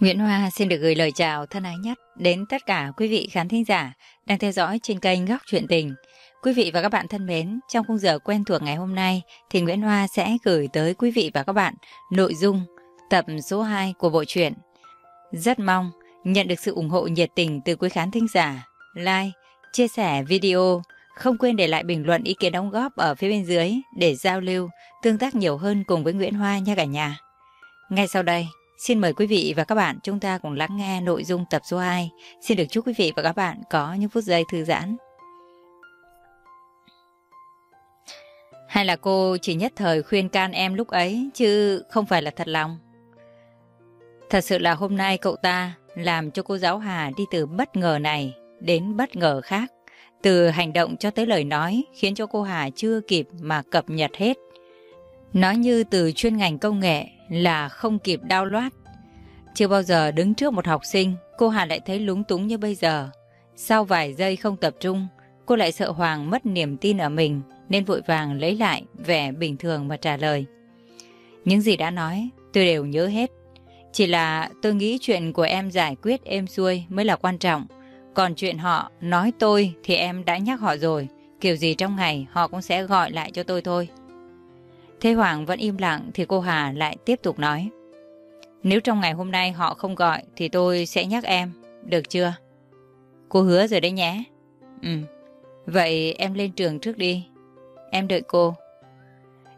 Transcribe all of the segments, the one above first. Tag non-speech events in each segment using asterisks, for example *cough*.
Nguyễn Hoa xin được gửi lời chào thân ái nhất đến tất cả quý vị khán thính giả đang theo dõi trên kênh Góc Chuyện Tình. Quý vị và các bạn thân mến, trong khung giờ quen thuộc ngày hôm nay thì Nguyễn Hoa sẽ gửi tới quý vị và các bạn nội dung tập số 2 của bộ truyện. Rất mong nhận được sự ủng hộ nhiệt tình từ quý khán thính giả, like, chia sẻ video, không quên để lại bình luận ý kiến đóng góp ở phía bên dưới để giao lưu, tương tác nhiều hơn cùng với Nguyễn Hoa nha cả nhà. Ngay sau đây, Xin mời quý vị và các bạn chúng ta cùng lắng nghe nội dung tập số 2. Xin được chúc quý vị và các bạn có những phút giây thư giãn. Hay là cô chỉ nhất thời khuyên can em lúc ấy, chứ không phải là thật lòng? Thật sự là hôm nay cậu ta làm cho cô giáo Hà đi từ bất ngờ này đến bất ngờ khác. Từ hành động cho tới lời nói khiến cho cô Hà chưa kịp mà cập nhật hết. Nói như từ chuyên ngành công nghệ là không kịp đau loát. Chưa bao giờ đứng trước một học sinh, cô Hà lại thấy lúng túng như bây giờ. Sau vài giây không tập trung, cô lại sợ Hoàng mất niềm tin ở mình nên vội vàng lấy lại vẻ bình thường mà trả lời. Những gì đã nói, tôi đều nhớ hết. Chỉ là tôi nghĩ chuyện của em giải quyết êm xuôi mới là quan trọng. Còn chuyện họ nói tôi thì em đã nhắc họ rồi. Kiểu gì trong ngày họ cũng sẽ gọi lại cho tôi thôi. Thế Hoàng vẫn im lặng thì cô Hà lại tiếp tục nói. Nếu trong ngày hôm nay họ không gọi thì tôi sẽ nhắc em, được chưa? Cô hứa rồi đấy nhé. Ừ, vậy em lên trường trước đi. Em đợi cô.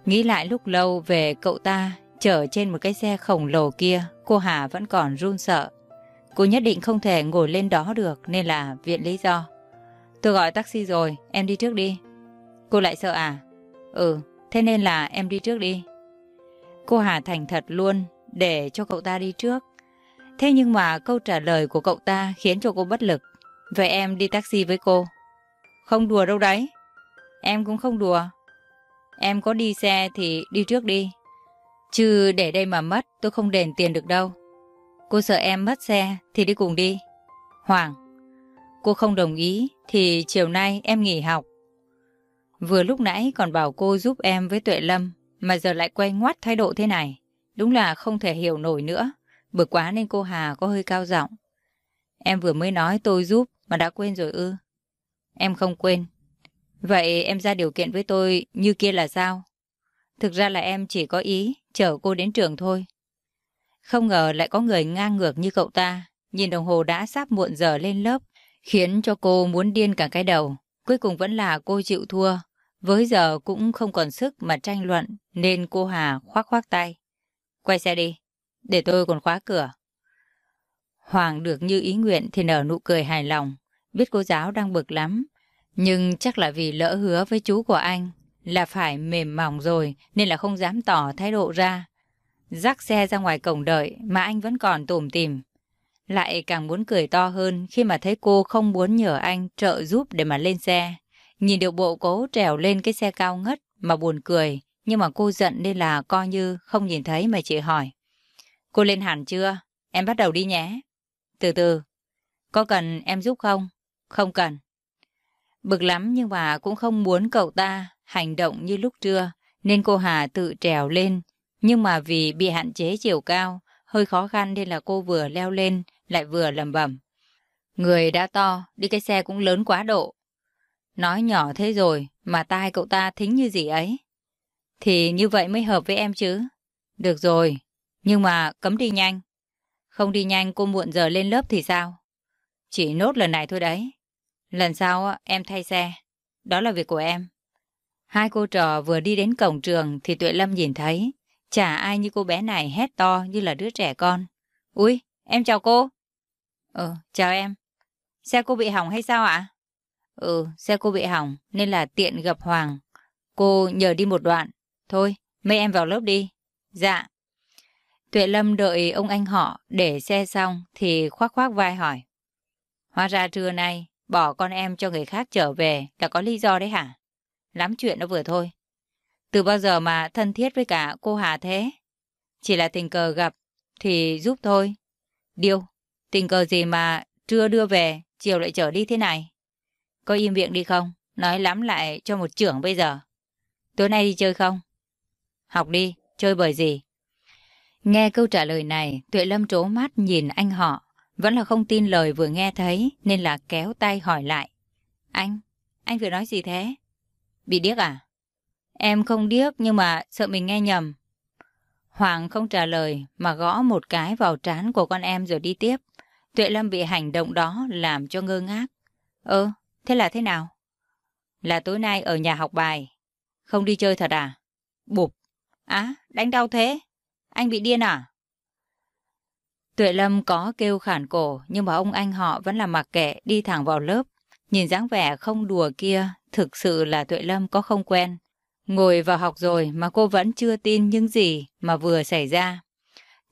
Nghĩ lại lúc lâu về cậu ta chở trên một cái xe khổng lồ kia, cô Hà vẫn còn run sợ. Cô nhất định không thể ngồi lên đó được nên là viện lý do. Tôi gọi taxi rồi, em đi trước đi. Cô lại sợ à? Ừ, Thế nên là em đi trước đi. Cô Hà thành thật luôn để cho cậu ta đi trước. Thế nhưng mà câu trả lời của cậu ta khiến cho cô bất lực. Vậy em đi taxi với cô. Không đùa đâu đấy. Em cũng không đùa. Em có đi xe thì đi trước đi. Chứ để đây mà mất tôi không đền tiền được đâu. Cô sợ em mất xe thì đi cùng đi. Hoàng, cô không đồng ý thì chiều nay em nghỉ học. Vừa lúc nãy còn bảo cô giúp em với Tuệ Lâm, mà giờ lại quay ngoắt thái độ thế này. Đúng là không thể hiểu nổi nữa. Bực quá nên cô Hà có hơi cao giọng. Em vừa mới nói tôi giúp mà đã quên rồi ư. Em không quên. Vậy em ra điều kiện với tôi như kia là sao? Thực ra là em chỉ có ý chở cô đến trường thôi. Không ngờ lại có người ngang ngược như cậu ta. Nhìn đồng hồ đã sắp muộn giờ lên lớp, khiến cho cô muốn điên cả cái đầu. Cuối cùng vẫn là cô chịu thua, với giờ cũng không còn sức mà tranh luận nên cô Hà khoác khoác tay. Quay xe đi, để tôi còn khóa cửa. Hoàng được như ý nguyện thì nở nụ cười hài lòng, biết cô giáo đang bực lắm. Nhưng chắc là vì lỡ hứa với chú của anh là phải mềm mỏng rồi nên là không dám tỏ thái độ ra. Dắt xe ra ngoài cổng đợi mà anh vẫn còn tủm tìm. Lại càng muốn cười to hơn khi mà thấy cô không muốn nhờ anh trợ giúp để mà lên xe. Nhìn được bộ cố trèo lên cái xe cao ngất mà buồn cười, nhưng mà cô giận nên là coi như không nhìn thấy mà chị hỏi. Cô lên hẳn chưa? Em bắt đầu đi nhé. Từ từ. Có cần em giúp không? Không cần. Bực lắm nhưng mà cũng không muốn cậu ta hành động như lúc trưa, nên cô Hà tự trèo lên. Nhưng mà vì bị hạn chế chiều cao, hơi khó khăn nên là cô vừa leo lên, lại vừa lầm bẩm. Người đã to, đi cái xe cũng lớn quá độ, Nói nhỏ thế rồi mà tai cậu ta thính như gì ấy. Thì như vậy mới hợp với em chứ. Được rồi, nhưng mà cấm đi nhanh. Không đi nhanh cô muộn giờ lên lớp thì sao? Chỉ nốt lần này thôi đấy. Lần sau em thay xe. Đó là việc của em. Hai cô trò vừa đi đến cổng trường thì Tuệ Lâm nhìn thấy. Chả ai như cô bé này hét to như là đứa trẻ con. Ui, em chào cô. Ừ, chào em. Xe cô bị hỏng hay sao ạ? Ừ, xe cô bị hỏng nên là tiện gặp Hoàng. Cô nhờ đi một đoạn. Thôi, mấy em vào lớp đi. Dạ. Tuệ Lâm đợi ông anh họ để xe xong thì khoác khoác vai hỏi. Hóa ra trưa nay bỏ con em cho người khác trở về là có lý do đấy hả? Lắm chuyện nó vừa thôi. Từ bao giờ mà thân thiết với cả cô Hà thế? Chỉ là tình cờ gặp thì giúp thôi. Điêu, tình cờ gì mà trưa đưa về, chiều lại trở đi thế này? Có im miệng đi không? Nói lắm lại cho một trưởng bây giờ. Tối nay đi chơi không? Học đi, chơi bởi gì? Nghe câu trả lời này, Tuệ Lâm trố mắt nhìn anh họ. Vẫn là không tin lời vừa nghe thấy, nên là kéo tay hỏi lại. Anh, anh vừa nói gì thế? Bị điếc à? Em không điếc nhưng mà sợ mình nghe nhầm. Hoàng không trả lời mà gõ một cái vào trán của con em rồi đi tiếp. Tuệ Lâm bị hành động đó làm cho ngơ ngác. Ơ, thế là thế nào? Là tối nay ở nhà học bài. Không đi chơi thật à? Bụp. Á, đánh đau thế? Anh bị điên à? Tuệ Lâm có kêu khản cổ, nhưng mà ông anh họ vẫn là mặc kệ đi thẳng vào lớp. Nhìn dáng vẻ không đùa kia, thực sự là Tuệ Lâm có không quen. Ngồi vào học rồi mà cô vẫn chưa tin những gì mà vừa xảy ra.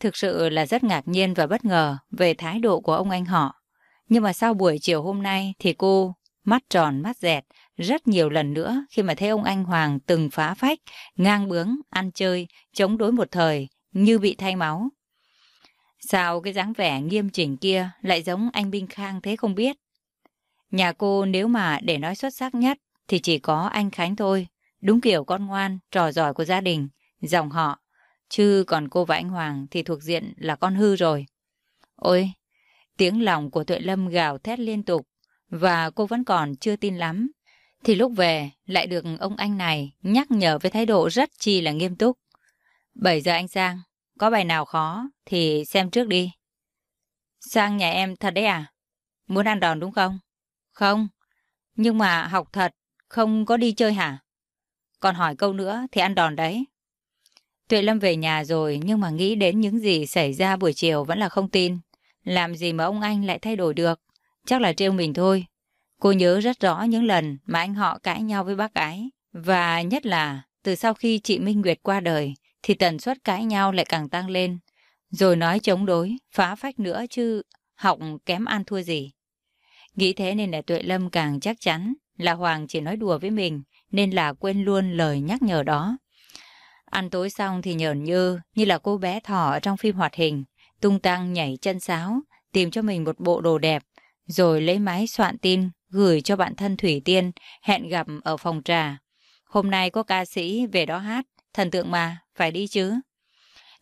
Thực sự là rất ngạc nhiên và bất ngờ về thái độ của ông anh họ. Nhưng mà sau buổi chiều hôm nay thì cô mắt tròn mắt dẹt rất nhiều lần nữa khi mà thấy ông anh Hoàng từng phá phách, ngang bướng, ăn chơi, chống đối một thời như bị thay máu. Sao cái dáng vẻ nghiêm chỉnh kia lại giống anh Binh Khang thế không biết? Nhà cô nếu mà để nói xuất sắc nhất thì chỉ có anh Khánh thôi. Đúng kiểu con ngoan, trò giỏi của gia đình, dòng họ. Chứ còn cô và anh Hoàng thì thuộc diện là con hư rồi. Ôi, tiếng lòng của Tuệ Lâm gào thét liên tục và cô vẫn còn chưa tin lắm. Thì lúc về lại được ông anh này nhắc nhở với thái độ rất chi là nghiêm túc. 7 giờ anh Sang, có bài nào khó thì xem trước đi. Sang nhà em thật đấy à? Muốn ăn đòn đúng không? Không, nhưng mà học thật, không có đi chơi hả? Còn hỏi câu nữa thì ăn đòn đấy. Tuệ Lâm về nhà rồi nhưng mà nghĩ đến những gì xảy ra buổi chiều vẫn là không tin. Làm gì mà ông anh lại thay đổi được? Chắc là trêu mình thôi. Cô nhớ rất rõ những lần mà anh họ cãi nhau với bác ái. Và nhất là từ sau khi chị Minh Nguyệt qua đời thì tần suất cãi nhau lại càng tăng lên. Rồi nói chống đối, phá phách nữa chứ học kém ăn thua gì. Nghĩ thế nên là Tuệ Lâm càng chắc chắn là Hoàng chỉ nói đùa với mình nên là quên luôn lời nhắc nhở đó. Ăn tối xong thì nhờn như, như là cô bé thỏ trong phim hoạt hình, tung tăng nhảy chân sáo, tìm cho mình một bộ đồ đẹp, rồi lấy máy soạn tin, gửi cho bạn thân Thủy Tiên, hẹn gặp ở phòng trà. Hôm nay có ca sĩ về đó hát, thần tượng mà, phải đi chứ.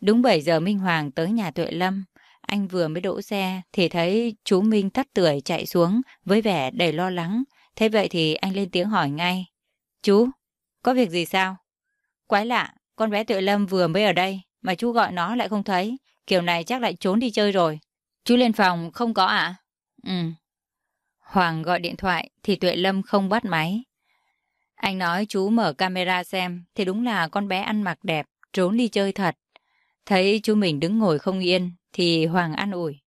Đúng 7 giờ Minh Hoàng tới nhà Tuệ Lâm, anh vừa mới đỗ xe thì thấy chú Minh tắt tưởi chạy xuống với vẻ đầy lo lắng. Thế vậy thì anh lên tiếng hỏi ngay. Chú, có việc gì sao? Quái lạ, con bé Tuệ Lâm vừa mới ở đây, mà chú gọi nó lại không thấy. Kiểu này chắc lại trốn đi chơi rồi. Chú lên phòng không có ạ? À? Ừ. Hoàng gọi điện thoại thì Tuệ Lâm không bắt máy. Anh nói chú mở camera xem thì đúng là con bé ăn mặc đẹp, trốn đi chơi thật. Thấy chú mình đứng ngồi không yên thì Hoàng an ủi.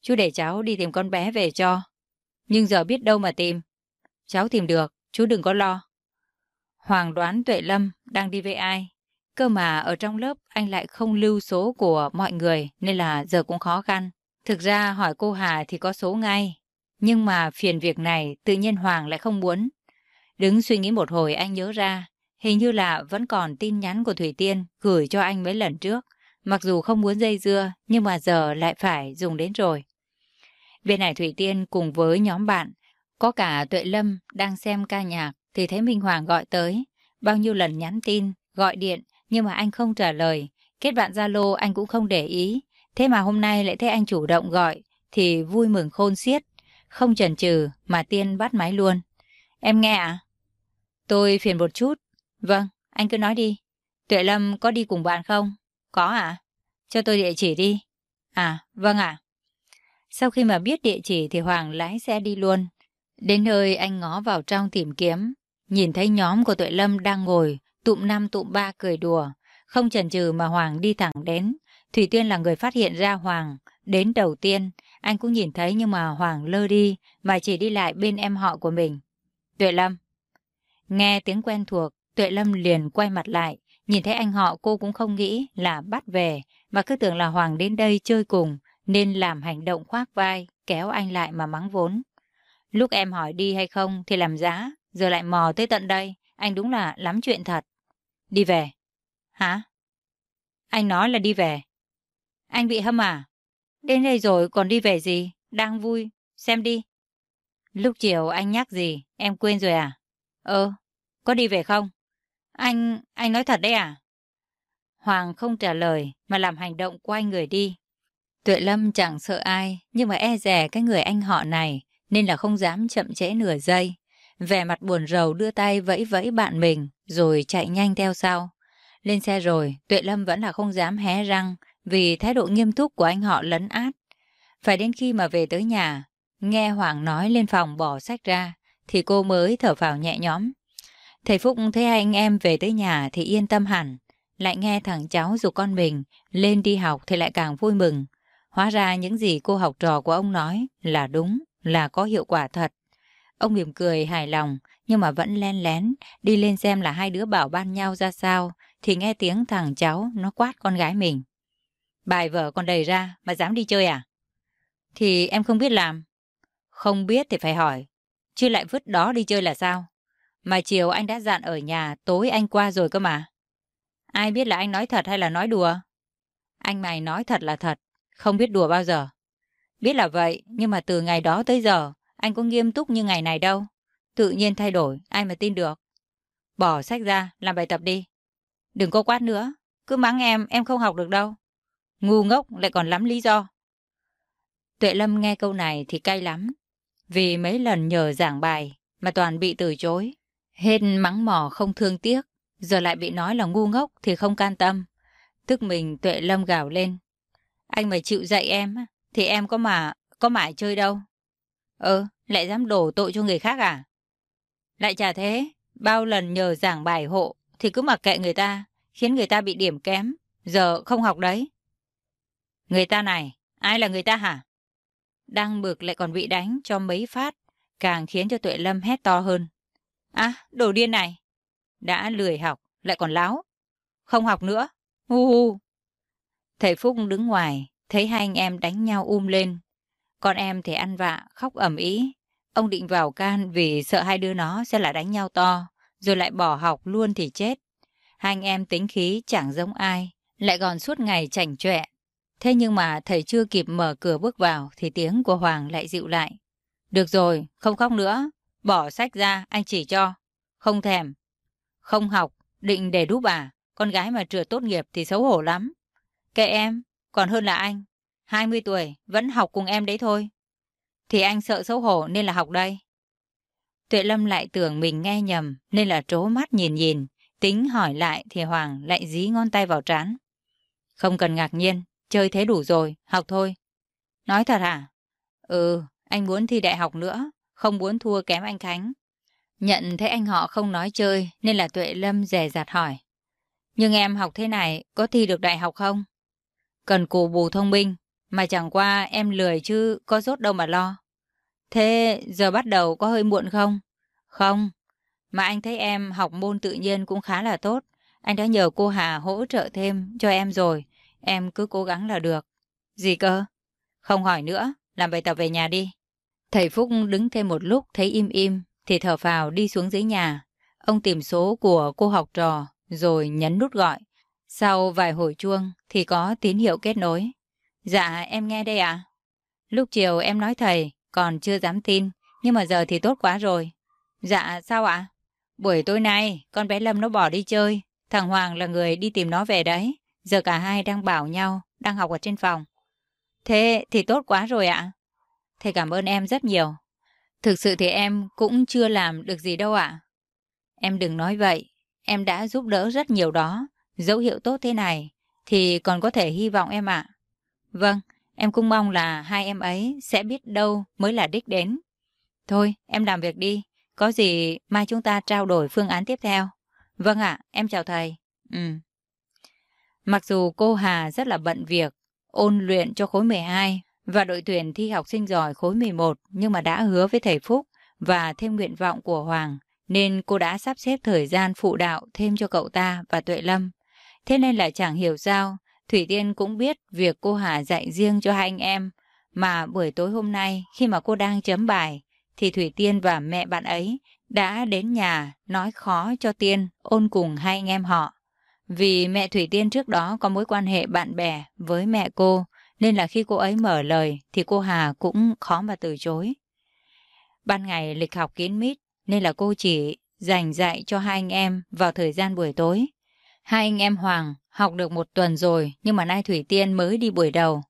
Chú để cháu đi tìm con bé về cho. Nhưng giờ biết đâu mà tìm. Cháu tìm được, chú đừng có lo. Hoàng đoán Tuệ Lâm đang đi với ai. Cơ mà ở trong lớp anh lại không lưu số của mọi người nên là giờ cũng khó khăn. Thực ra hỏi cô Hà thì có số ngay. Nhưng mà phiền việc này tự nhiên Hoàng lại không muốn. Đứng suy nghĩ một hồi anh nhớ ra. Hình như là vẫn còn tin nhắn của Thủy Tiên gửi cho anh mấy lần trước. Mặc dù không muốn dây dưa nhưng mà giờ lại phải dùng đến rồi. Bên này Thủy Tiên cùng với nhóm bạn có cả Tuệ Lâm đang xem ca nhạc thì thấy Minh Hoàng gọi tới. Bao nhiêu lần nhắn tin, gọi điện, nhưng mà anh không trả lời. Kết bạn Zalo anh cũng không để ý. Thế mà hôm nay lại thấy anh chủ động gọi, thì vui mừng khôn xiết. Không chần chừ mà Tiên bắt máy luôn. Em nghe à? Tôi phiền một chút. Vâng, anh cứ nói đi. Tuệ Lâm có đi cùng bạn không? Có à? Cho tôi địa chỉ đi. À, vâng ạ. Sau khi mà biết địa chỉ thì Hoàng lái xe đi luôn. Đến nơi anh ngó vào trong tìm kiếm, nhìn thấy nhóm của Tuệ Lâm đang ngồi, tụm năm tụm ba cười đùa. Không chần chừ mà Hoàng đi thẳng đến. Thủy Tiên là người phát hiện ra Hoàng. Đến đầu tiên, anh cũng nhìn thấy nhưng mà Hoàng lơ đi, mà chỉ đi lại bên em họ của mình. Tuệ Lâm. Nghe tiếng quen thuộc, Tuệ Lâm liền quay mặt lại. Nhìn thấy anh họ cô cũng không nghĩ là bắt về, mà cứ tưởng là Hoàng đến đây chơi cùng, nên làm hành động khoác vai, kéo anh lại mà mắng vốn. Lúc em hỏi đi hay không thì làm giá, giờ lại mò tới tận đây, anh đúng là lắm chuyện thật. Đi về. Hả? Anh nói là đi về. Anh bị hâm à? Đến đây rồi còn đi về gì? Đang vui, xem đi. Lúc chiều anh nhắc gì, em quên rồi à? Ờ, có đi về không? Anh, anh nói thật đấy à? Hoàng không trả lời mà làm hành động quay người đi. Tuệ Lâm chẳng sợ ai, nhưng mà e rè cái người anh họ này, nên là không dám chậm trễ nửa giây. Vẻ mặt buồn rầu đưa tay vẫy vẫy bạn mình, rồi chạy nhanh theo sau. Lên xe rồi, Tuệ Lâm vẫn là không dám hé răng, vì thái độ nghiêm túc của anh họ lấn át. Phải đến khi mà về tới nhà, nghe Hoàng nói lên phòng bỏ sách ra, thì cô mới thở vào nhẹ nhõm. Thầy Phúc thấy hai anh em về tới nhà thì yên tâm hẳn, lại nghe thằng cháu dù con mình lên đi học thì lại càng vui mừng. Hóa ra những gì cô học trò của ông nói là đúng, là có hiệu quả thật. Ông mỉm cười hài lòng, nhưng mà vẫn len lén, đi lên xem là hai đứa bảo ban nhau ra sao, thì nghe tiếng thằng cháu nó quát con gái mình. Bài vở còn đầy ra, mà dám đi chơi à? Thì em không biết làm. Không biết thì phải hỏi, chứ lại vứt đó đi chơi là sao? Mà chiều anh đã dặn ở nhà, tối anh qua rồi cơ mà. Ai biết là anh nói thật hay là nói đùa? Anh mày nói thật là thật, không biết đùa bao giờ. Biết là vậy, nhưng mà từ ngày đó tới giờ, anh có nghiêm túc như ngày này đâu. Tự nhiên thay đổi, ai mà tin được. Bỏ sách ra, làm bài tập đi. Đừng có quát nữa, cứ mắng em, em không học được đâu. Ngu ngốc lại còn lắm lý do. Tuệ Lâm nghe câu này thì cay lắm. Vì mấy lần nhờ giảng bài mà toàn bị từ chối. Hết mắng mỏ không thương tiếc, giờ lại bị nói là ngu ngốc thì không can tâm. Tức mình Tuệ Lâm gào lên. Anh mà chịu dạy em thì em có mà có mãi chơi đâu. Ơ, lại dám đổ tội cho người khác à? Lại chả thế, bao lần nhờ giảng bài hộ thì cứ mặc kệ người ta, khiến người ta bị điểm kém, giờ không học đấy. Người ta này, ai là người ta hả? Đang bực lại còn bị đánh cho mấy phát, càng khiến cho Tuệ Lâm hét to hơn. À, đồ điên này. Đã lười học, lại còn láo. Không học nữa. Hu hu. Thầy Phúc đứng ngoài, thấy hai anh em đánh nhau um lên. Con em thì ăn vạ, khóc ẩm ý. Ông định vào can vì sợ hai đứa nó sẽ lại đánh nhau to, rồi lại bỏ học luôn thì chết. Hai anh em tính khí chẳng giống ai, lại còn suốt ngày chảnh chọe. Thế nhưng mà thầy chưa kịp mở cửa bước vào thì tiếng của Hoàng lại dịu lại. Được rồi, không khóc nữa. Bỏ sách ra, anh chỉ cho. Không thèm. Không học, định để đúp à. Con gái mà trượt tốt nghiệp thì xấu hổ lắm. Kệ em, còn hơn là anh. 20 tuổi, vẫn học cùng em đấy thôi. Thì anh sợ xấu hổ nên là học đây. Tuệ Lâm lại tưởng mình nghe nhầm nên là trố mắt nhìn nhìn. Tính hỏi lại thì Hoàng lại dí ngón tay vào trán. Không cần ngạc nhiên, chơi thế đủ rồi, học thôi. Nói thật hả? Ừ, anh muốn thi đại học nữa, không muốn thua kém anh Khánh. Nhận thấy anh họ không nói chơi nên là Tuệ Lâm dè dặt hỏi. Nhưng em học thế này có thi được đại học không? Cần cù bù thông minh, mà chẳng qua em lười chứ có rốt đâu mà lo. Thế giờ bắt đầu có hơi muộn không? Không, mà anh thấy em học môn tự nhiên cũng khá là tốt. Anh đã nhờ cô Hà hỗ trợ thêm cho em rồi. Em cứ cố gắng là được. Gì cơ? Không hỏi nữa, làm bài tập về nhà đi. Thầy Phúc đứng thêm một lúc thấy im im, thì thở phào đi xuống dưới nhà. Ông tìm số của cô học trò, rồi nhấn nút gọi. Sau vài hồi chuông thì có tín hiệu kết nối. Dạ, em nghe đây ạ. Lúc chiều em nói thầy, còn chưa dám tin, nhưng mà giờ thì tốt quá rồi. Dạ, sao ạ? Buổi tối nay, con bé Lâm nó bỏ đi chơi. Thằng Hoàng là người đi tìm nó về đấy. Giờ cả hai đang bảo nhau, đang học ở trên phòng. Thế thì tốt quá rồi ạ. Thầy cảm ơn em rất nhiều. Thực sự thì em cũng chưa làm được gì đâu ạ. Em đừng nói vậy. Em đã giúp đỡ rất nhiều đó. Dấu hiệu tốt thế này thì còn có thể hy vọng em ạ. Vâng, em cũng mong là hai em ấy sẽ biết đâu mới là đích đến. Thôi, em làm việc đi. Có gì mai chúng ta trao đổi phương án tiếp theo. Vâng ạ, em chào thầy. Ừ. Mặc dù cô Hà rất là bận việc, ôn luyện cho khối 12 và đội tuyển thi học sinh giỏi khối 11 nhưng mà đã hứa với thầy Phúc và thêm nguyện vọng của Hoàng nên cô đã sắp xếp thời gian phụ đạo thêm cho cậu ta và Tuệ Lâm. Thế nên là chẳng hiểu sao, Thủy Tiên cũng biết việc cô Hà dạy riêng cho hai anh em mà buổi tối hôm nay khi mà cô đang chấm bài thì Thủy Tiên và mẹ bạn ấy đã đến nhà nói khó cho Tiên ôn cùng hai anh em họ. Vì mẹ Thủy Tiên trước đó có mối quan hệ bạn bè với mẹ cô, nên là khi cô ấy mở lời thì cô Hà cũng khó mà từ chối. Ban ngày lịch học kín mít nên là cô chỉ dành dạy cho hai anh em vào thời gian buổi tối. Hai anh em Hoàng học được một tuần rồi, nhưng mà nay Thủy Tiên mới đi buổi đầu.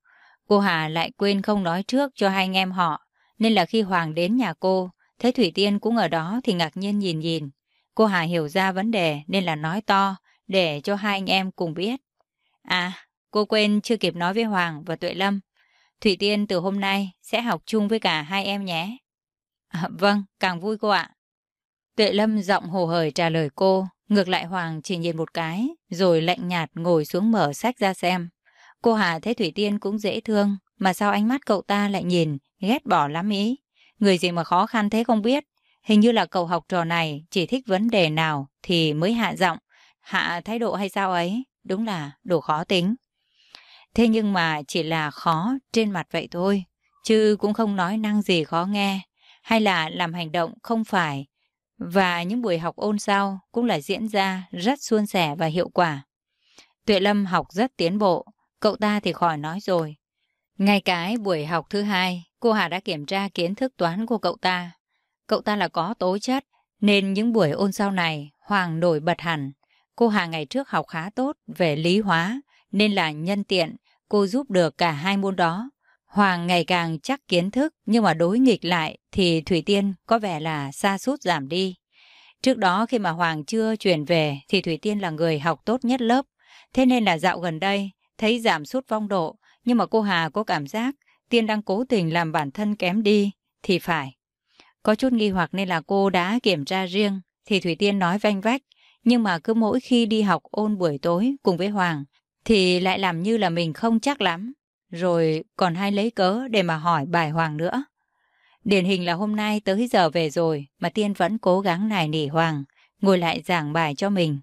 Cô Hà lại quên không nói trước cho hai anh em họ, nên là khi Hoàng đến nhà cô, thấy Thủy Tiên cũng ở đó thì ngạc nhiên nhìn nhìn. Cô Hà hiểu ra vấn đề nên là nói to, để cho hai anh em cùng biết. À, cô quên chưa kịp nói với Hoàng và Tuệ Lâm. Thủy Tiên từ hôm nay sẽ học chung với cả hai em nhé. À, vâng, càng vui cô ạ. Tuệ Lâm giọng hồ hởi trả lời cô, ngược lại Hoàng chỉ nhìn một cái, rồi lạnh nhạt ngồi xuống mở sách ra xem. Cô Hà thấy Thủy Tiên cũng dễ thương, mà sao ánh mắt cậu ta lại nhìn, ghét bỏ lắm ý. Người gì mà khó khăn thế không biết. Hình như là cậu học trò này chỉ thích vấn đề nào thì mới hạ giọng, hạ thái độ hay sao ấy. Đúng là đồ khó tính. Thế nhưng mà chỉ là khó trên mặt vậy thôi, chứ cũng không nói năng gì khó nghe, hay là làm hành động không phải. Và những buổi học ôn sau cũng là diễn ra rất suôn sẻ và hiệu quả. Tuệ Lâm học rất tiến bộ, cậu ta thì khỏi nói rồi. Ngay cái buổi học thứ hai, cô Hà đã kiểm tra kiến thức toán của cậu ta. Cậu ta là có tố chất, nên những buổi ôn sau này, Hoàng nổi bật hẳn. Cô Hà ngày trước học khá tốt về lý hóa, nên là nhân tiện, cô giúp được cả hai môn đó. Hoàng ngày càng chắc kiến thức, nhưng mà đối nghịch lại thì Thủy Tiên có vẻ là xa sút giảm đi. Trước đó khi mà Hoàng chưa chuyển về thì Thủy Tiên là người học tốt nhất lớp. Thế nên là dạo gần đây, thấy giảm sút vong độ, nhưng mà cô Hà có cảm giác Tiên đang cố tình làm bản thân kém đi, thì phải. Có chút nghi hoặc nên là cô đã kiểm tra riêng, thì Thủy Tiên nói vanh vách, nhưng mà cứ mỗi khi đi học ôn buổi tối cùng với Hoàng, thì lại làm như là mình không chắc lắm, rồi còn hay lấy cớ để mà hỏi bài Hoàng nữa. Điển hình là hôm nay tới giờ về rồi mà Tiên vẫn cố gắng nài nỉ Hoàng, ngồi lại giảng bài cho mình.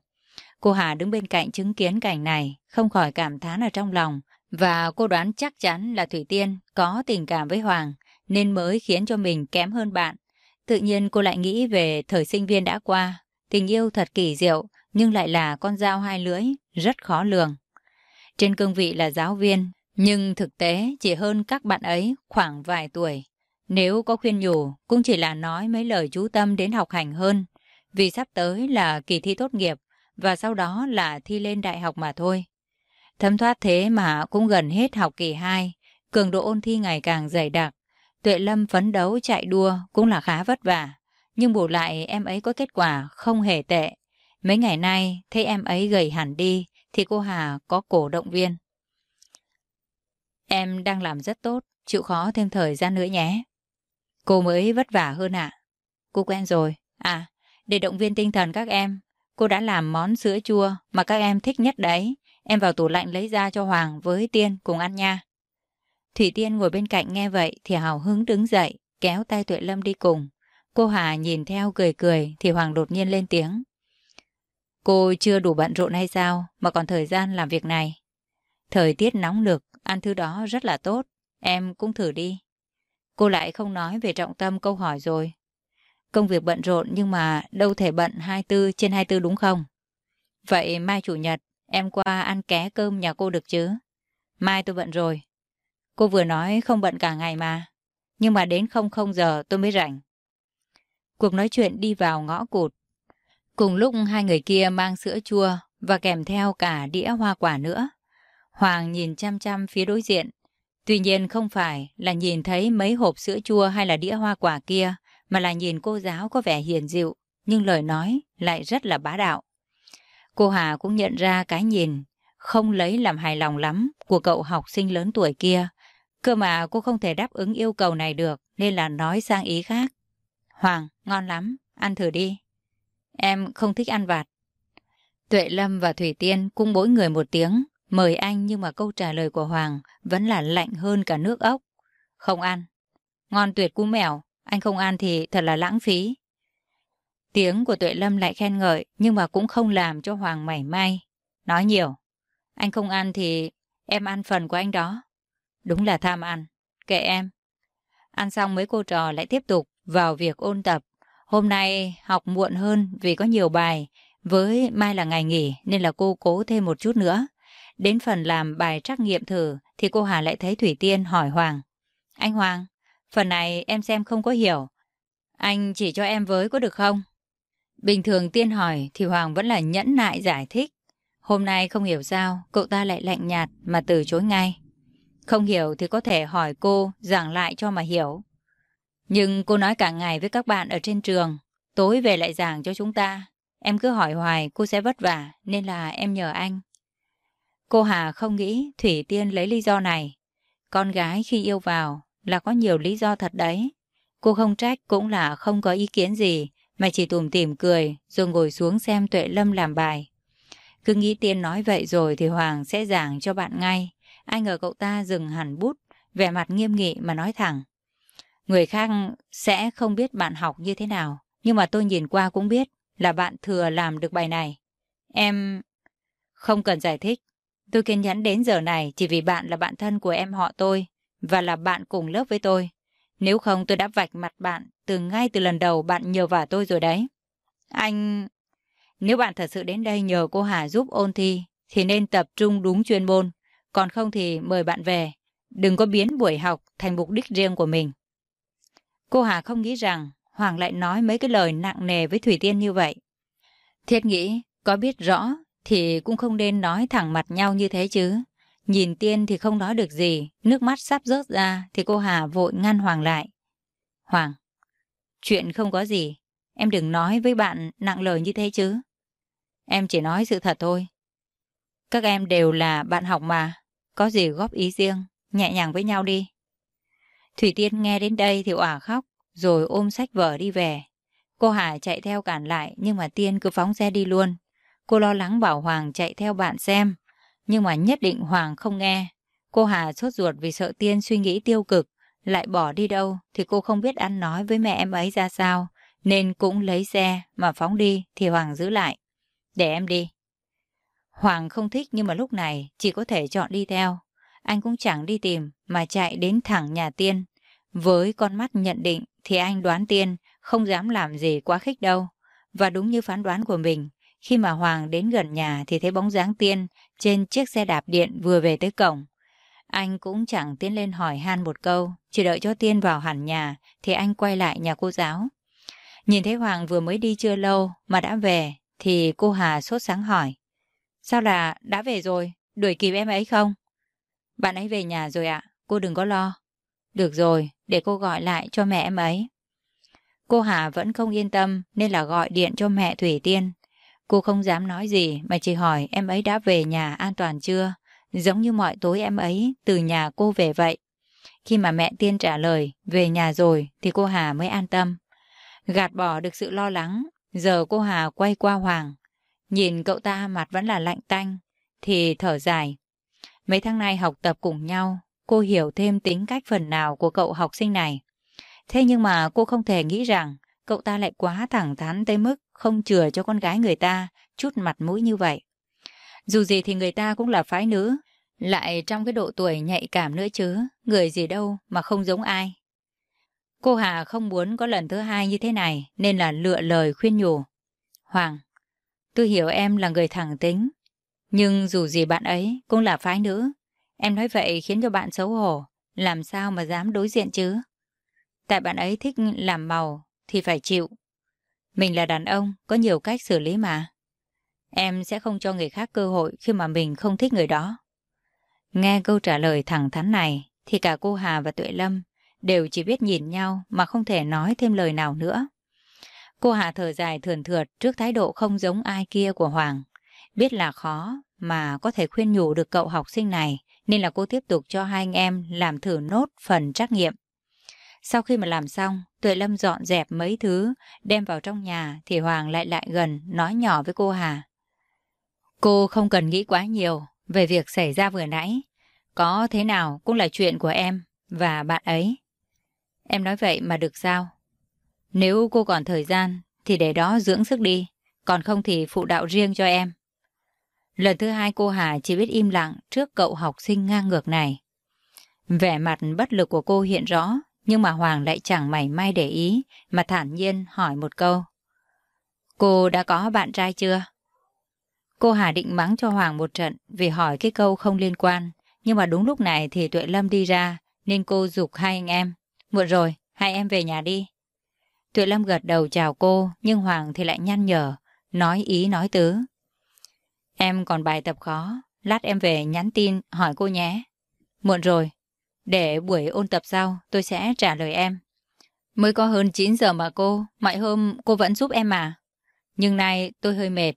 Cô Hà đứng bên cạnh chứng kiến cảnh này, không khỏi cảm thán ở trong lòng, và cô đoán chắc chắn là Thủy Tiên có tình cảm với Hoàng, nên mới khiến cho mình kém hơn bạn. Tự nhiên cô lại nghĩ về thời sinh viên đã qua, tình yêu thật kỳ diệu, nhưng lại là con dao hai lưỡi, rất khó lường. Trên cương vị là giáo viên, nhưng thực tế chỉ hơn các bạn ấy khoảng vài tuổi. Nếu có khuyên nhủ, cũng chỉ là nói mấy lời chú tâm đến học hành hơn, vì sắp tới là kỳ thi tốt nghiệp, và sau đó là thi lên đại học mà thôi. Thấm thoát thế mà cũng gần hết học kỳ 2, cường độ ôn thi ngày càng dày đặc. Tuệ Lâm phấn đấu chạy đua cũng là khá vất vả, nhưng bù lại em ấy có kết quả không hề tệ. Mấy ngày nay thấy em ấy gầy hẳn đi thì cô Hà có cổ động viên. Em đang làm rất tốt, chịu khó thêm thời gian nữa nhé. Cô mới vất vả hơn ạ. Cô quen rồi. À, để động viên tinh thần các em, cô đã làm món sữa chua mà các em thích nhất đấy. Em vào tủ lạnh lấy ra cho Hoàng với Tiên cùng ăn nha. Thủy Tiên ngồi bên cạnh nghe vậy thì hào hứng đứng dậy, kéo tay Tuệ Lâm đi cùng. Cô Hà nhìn theo cười cười thì Hoàng đột nhiên lên tiếng. Cô chưa đủ bận rộn hay sao mà còn thời gian làm việc này? Thời tiết nóng nực, ăn thứ đó rất là tốt. Em cũng thử đi. Cô lại không nói về trọng tâm câu hỏi rồi. Công việc bận rộn nhưng mà đâu thể bận 24 trên 24 đúng không? Vậy mai chủ nhật Em qua ăn ké cơm nhà cô được chứ? Mai tôi bận rồi. Cô vừa nói không bận cả ngày mà. Nhưng mà đến không không giờ tôi mới rảnh. Cuộc nói chuyện đi vào ngõ cụt. Cùng lúc hai người kia mang sữa chua và kèm theo cả đĩa hoa quả nữa. Hoàng nhìn chăm chăm phía đối diện. Tuy nhiên không phải là nhìn thấy mấy hộp sữa chua hay là đĩa hoa quả kia, mà là nhìn cô giáo có vẻ hiền dịu, nhưng lời nói lại rất là bá đạo. Cô Hà cũng nhận ra cái nhìn không lấy làm hài lòng lắm của cậu học sinh lớn tuổi kia. Cơ mà cô không thể đáp ứng yêu cầu này được nên là nói sang ý khác. Hoàng, ngon lắm, ăn thử đi. Em không thích ăn vặt. Tuệ Lâm và Thủy Tiên cũng mỗi người một tiếng, mời anh nhưng mà câu trả lời của Hoàng vẫn là lạnh hơn cả nước ốc. Không ăn. Ngon tuyệt cú mèo, anh không ăn thì thật là lãng phí. Tiếng của Tuệ Lâm lại khen ngợi nhưng mà cũng không làm cho Hoàng mảy may. Nói nhiều. Anh không ăn thì em ăn phần của anh đó. Đúng là tham ăn. Kệ em. Ăn xong mấy cô trò lại tiếp tục vào việc ôn tập. Hôm nay học muộn hơn vì có nhiều bài. Với mai là ngày nghỉ nên là cô cố thêm một chút nữa. Đến phần làm bài trắc nghiệm thử thì cô Hà lại thấy Thủy Tiên hỏi Hoàng. Anh Hoàng, phần này em xem không có hiểu. Anh chỉ cho em với có được không? Bình thường Tiên hỏi thì Hoàng vẫn là nhẫn nại giải thích. Hôm nay không hiểu sao, cậu ta lại lạnh nhạt mà từ chối ngay. Không hiểu thì có thể hỏi cô giảng lại cho mà hiểu. Nhưng cô nói cả ngày với các bạn ở trên trường, tối về lại giảng cho chúng ta. Em cứ hỏi hoài cô sẽ vất vả nên là em nhờ anh. Cô Hà không nghĩ Thủy Tiên lấy lý do này. Con gái khi yêu vào là có nhiều lý do thật đấy. Cô không trách cũng là không có ý kiến gì mà chỉ tùm tìm cười rồi ngồi xuống xem Tuệ Lâm làm bài. Cứ nghĩ Tiên nói vậy rồi thì Hoàng sẽ giảng cho bạn ngay. Ai ngờ cậu ta dừng hẳn bút, vẻ mặt nghiêm nghị mà nói thẳng. Người khác sẽ không biết bạn học như thế nào, nhưng mà tôi nhìn qua cũng biết là bạn thừa làm được bài này. Em... Không cần giải thích. Tôi kiên nhẫn đến giờ này chỉ vì bạn là bạn thân của em họ tôi và là bạn cùng lớp với tôi. Nếu không tôi đã vạch mặt bạn từ ngay từ lần đầu bạn nhờ vả tôi rồi đấy. Anh... Nếu bạn thật sự đến đây nhờ cô Hà giúp ôn thi thì nên tập trung đúng chuyên môn. Còn không thì mời bạn về. Đừng có biến buổi học thành mục đích riêng của mình. Cô Hà không nghĩ rằng Hoàng lại nói mấy cái lời nặng nề với Thủy Tiên như vậy. Thiết nghĩ, có biết rõ thì cũng không nên nói thẳng mặt nhau như thế chứ. Nhìn Tiên thì không nói được gì, nước mắt sắp rớt ra thì cô Hà vội ngăn Hoàng lại. Hoàng, chuyện không có gì, em đừng nói với bạn nặng lời như thế chứ. Em chỉ nói sự thật thôi. Các em đều là bạn học mà, có gì góp ý riêng, nhẹ nhàng với nhau đi. Thủy Tiên nghe đến đây thì òa khóc, rồi ôm sách vở đi về. Cô Hà chạy theo cản lại nhưng mà Tiên cứ phóng xe đi luôn. Cô lo lắng bảo Hoàng chạy theo bạn xem, nhưng mà nhất định Hoàng không nghe. Cô Hà sốt ruột vì sợ Tiên suy nghĩ tiêu cực, lại bỏ đi đâu thì cô không biết ăn nói với mẹ em ấy ra sao, nên cũng lấy xe mà phóng đi thì Hoàng giữ lại. Để em đi. Hoàng không thích nhưng mà lúc này chỉ có thể chọn đi theo. Anh cũng chẳng đi tìm mà chạy đến thẳng nhà Tiên. Với con mắt nhận định thì anh đoán Tiên không dám làm gì quá khích đâu. Và đúng như phán đoán của mình, khi mà Hoàng đến gần nhà thì thấy bóng dáng Tiên trên chiếc xe đạp điện vừa về tới cổng. Anh cũng chẳng tiến lên hỏi han một câu, chỉ đợi cho Tiên vào hẳn nhà thì anh quay lại nhà cô giáo. Nhìn thấy Hoàng vừa mới đi chưa lâu mà đã về thì cô Hà sốt sáng hỏi. Sao là đã về rồi, đuổi kịp em ấy không? Bạn ấy về nhà rồi ạ, cô đừng có lo. Được rồi, để cô gọi lại cho mẹ em ấy. Cô Hà vẫn không yên tâm nên là gọi điện cho mẹ Thủy Tiên. Cô không dám nói gì mà chỉ hỏi em ấy đã về nhà an toàn chưa, giống như mọi tối em ấy từ nhà cô về vậy. Khi mà mẹ Tiên trả lời về nhà rồi thì cô Hà mới an tâm. Gạt bỏ được sự lo lắng, giờ cô Hà quay qua Hoàng. Nhìn cậu ta mặt vẫn là lạnh tanh, thì thở dài. Mấy tháng nay học tập cùng nhau, cô hiểu thêm tính cách phần nào của cậu học sinh này. Thế nhưng mà cô không thể nghĩ rằng cậu ta lại quá thẳng thắn tới mức không chừa cho con gái người ta chút mặt mũi như vậy. Dù gì thì người ta cũng là phái nữ, lại trong cái độ tuổi nhạy cảm nữa chứ, người gì đâu mà không giống ai. Cô Hà không muốn có lần thứ hai như thế này nên là lựa lời khuyên nhủ. Hoàng, tôi hiểu em là người thẳng tính, nhưng dù gì bạn ấy cũng là phái nữ. Em nói vậy khiến cho bạn xấu hổ, làm sao mà dám đối diện chứ? Tại bạn ấy thích làm màu thì phải chịu. Mình là đàn ông, có nhiều cách xử lý mà. Em sẽ không cho người khác cơ hội khi mà mình không thích người đó. Nghe câu trả lời thẳng thắn này, thì cả cô Hà và Tuệ Lâm đều chỉ biết nhìn nhau mà không thể nói thêm lời nào nữa. Cô Hà thở dài thườn thượt trước thái độ không giống ai kia của Hoàng. Biết là khó mà có thể khuyên nhủ được cậu học sinh này, nên là cô tiếp tục cho hai anh em làm thử nốt phần trắc nghiệm. Sau khi mà làm xong, Tuệ Lâm dọn dẹp mấy thứ, đem vào trong nhà thì Hoàng lại lại gần, nói nhỏ với cô Hà. Cô không cần nghĩ quá nhiều về việc xảy ra vừa nãy. Có thế nào cũng là chuyện của em và bạn ấy. Em nói vậy mà được sao? Nếu cô còn thời gian thì để đó dưỡng sức đi, còn không thì phụ đạo riêng cho em. Lần thứ hai cô Hà chỉ biết im lặng trước cậu học sinh ngang ngược này. Vẻ mặt bất lực của cô hiện rõ, nhưng mà Hoàng lại chẳng mảy may để ý, mà thản nhiên hỏi một câu. Cô đã có bạn trai chưa? Cô Hà định mắng cho Hoàng một trận vì hỏi cái câu không liên quan, nhưng mà đúng lúc này thì Tuệ Lâm đi ra, nên cô dục hai anh em. Muộn rồi, hai em về nhà đi. Tuệ Lâm gật đầu chào cô, nhưng Hoàng thì lại nhăn nhở, nói ý nói tứ. Em còn bài tập khó, lát em về nhắn tin hỏi cô nhé. Muộn rồi, để buổi ôn tập sau tôi sẽ trả lời em. Mới có hơn 9 giờ mà cô, mọi hôm cô vẫn giúp em mà. Nhưng nay tôi hơi mệt.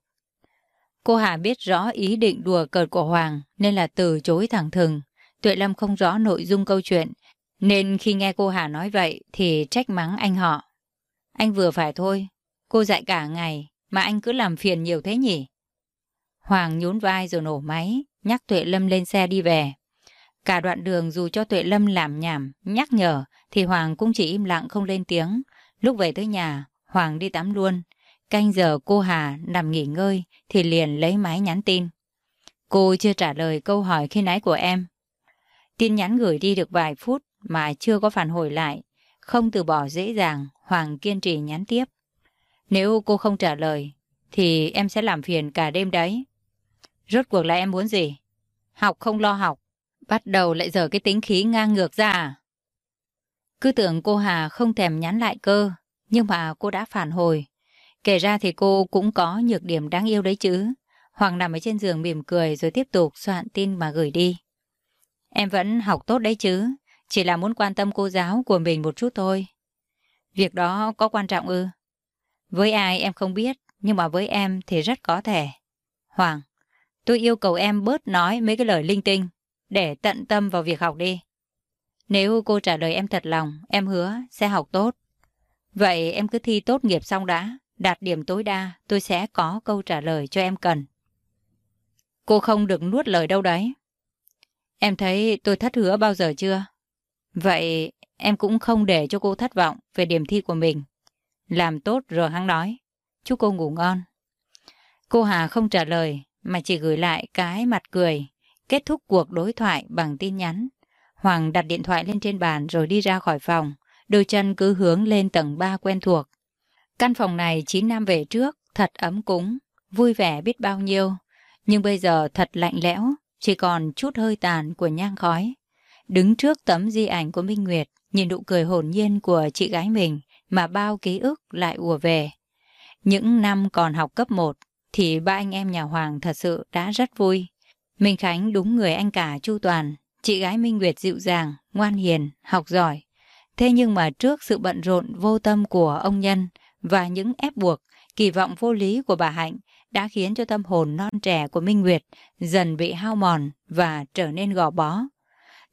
Cô Hà biết rõ ý định đùa cợt của Hoàng nên là từ chối thẳng thừng. Tuệ Lâm không rõ nội dung câu chuyện nên khi nghe cô Hà nói vậy thì trách mắng anh họ. Anh vừa phải thôi, cô dạy cả ngày mà anh cứ làm phiền nhiều thế nhỉ? Hoàng nhún vai rồi nổ máy, nhắc Tuệ Lâm lên xe đi về. Cả đoạn đường dù cho Tuệ Lâm làm nhảm, nhắc nhở, thì Hoàng cũng chỉ im lặng không lên tiếng. Lúc về tới nhà, Hoàng đi tắm luôn. Canh giờ cô Hà nằm nghỉ ngơi thì liền lấy máy nhắn tin. Cô chưa trả lời câu hỏi khi nãy của em. Tin nhắn gửi đi được vài phút mà chưa có phản hồi lại. Không từ bỏ dễ dàng, Hoàng kiên trì nhắn tiếp. Nếu cô không trả lời, thì em sẽ làm phiền cả đêm đấy. Rốt cuộc là em muốn gì? Học không lo học, bắt đầu lại dở cái tính khí ngang ngược ra à? Cứ tưởng cô Hà không thèm nhắn lại cơ, nhưng mà cô đã phản hồi. Kể ra thì cô cũng có nhược điểm đáng yêu đấy chứ. Hoàng nằm ở trên giường mỉm cười rồi tiếp tục soạn tin mà gửi đi. Em vẫn học tốt đấy chứ, chỉ là muốn quan tâm cô giáo của mình một chút thôi. Việc đó có quan trọng ư? Với ai em không biết, nhưng mà với em thì rất có thể. Hoàng, tôi yêu cầu em bớt nói mấy cái lời linh tinh, để tận tâm vào việc học đi. Nếu cô trả lời em thật lòng, em hứa sẽ học tốt. Vậy em cứ thi tốt nghiệp xong đã, đạt điểm tối đa, tôi sẽ có câu trả lời cho em cần. Cô không được nuốt lời đâu đấy. Em thấy tôi thất hứa bao giờ chưa? Vậy em cũng không để cho cô thất vọng về điểm thi của mình. Làm tốt rồi hắn nói. Chúc cô ngủ ngon. Cô Hà không trả lời mà chỉ gửi lại cái mặt cười, kết thúc cuộc đối thoại bằng tin nhắn. Hoàng đặt điện thoại lên trên bàn rồi đi ra khỏi phòng, đôi chân cứ hướng lên tầng 3 quen thuộc. Căn phòng này 9 năm về trước, thật ấm cúng, vui vẻ biết bao nhiêu. Nhưng bây giờ thật lạnh lẽo, chỉ còn chút hơi tàn của nhang khói. Đứng trước tấm di ảnh của Minh Nguyệt, nhìn nụ cười hồn nhiên của chị gái mình mà bao ký ức lại ùa về. Những năm còn học cấp 1 thì ba anh em nhà Hoàng thật sự đã rất vui. Minh Khánh đúng người anh cả Chu Toàn, chị gái Minh Nguyệt dịu dàng, ngoan hiền, học giỏi. Thế nhưng mà trước sự bận rộn vô tâm của ông Nhân và những ép buộc, kỳ vọng vô lý của bà Hạnh đã khiến cho tâm hồn non trẻ của Minh Nguyệt dần bị hao mòn và trở nên gò bó.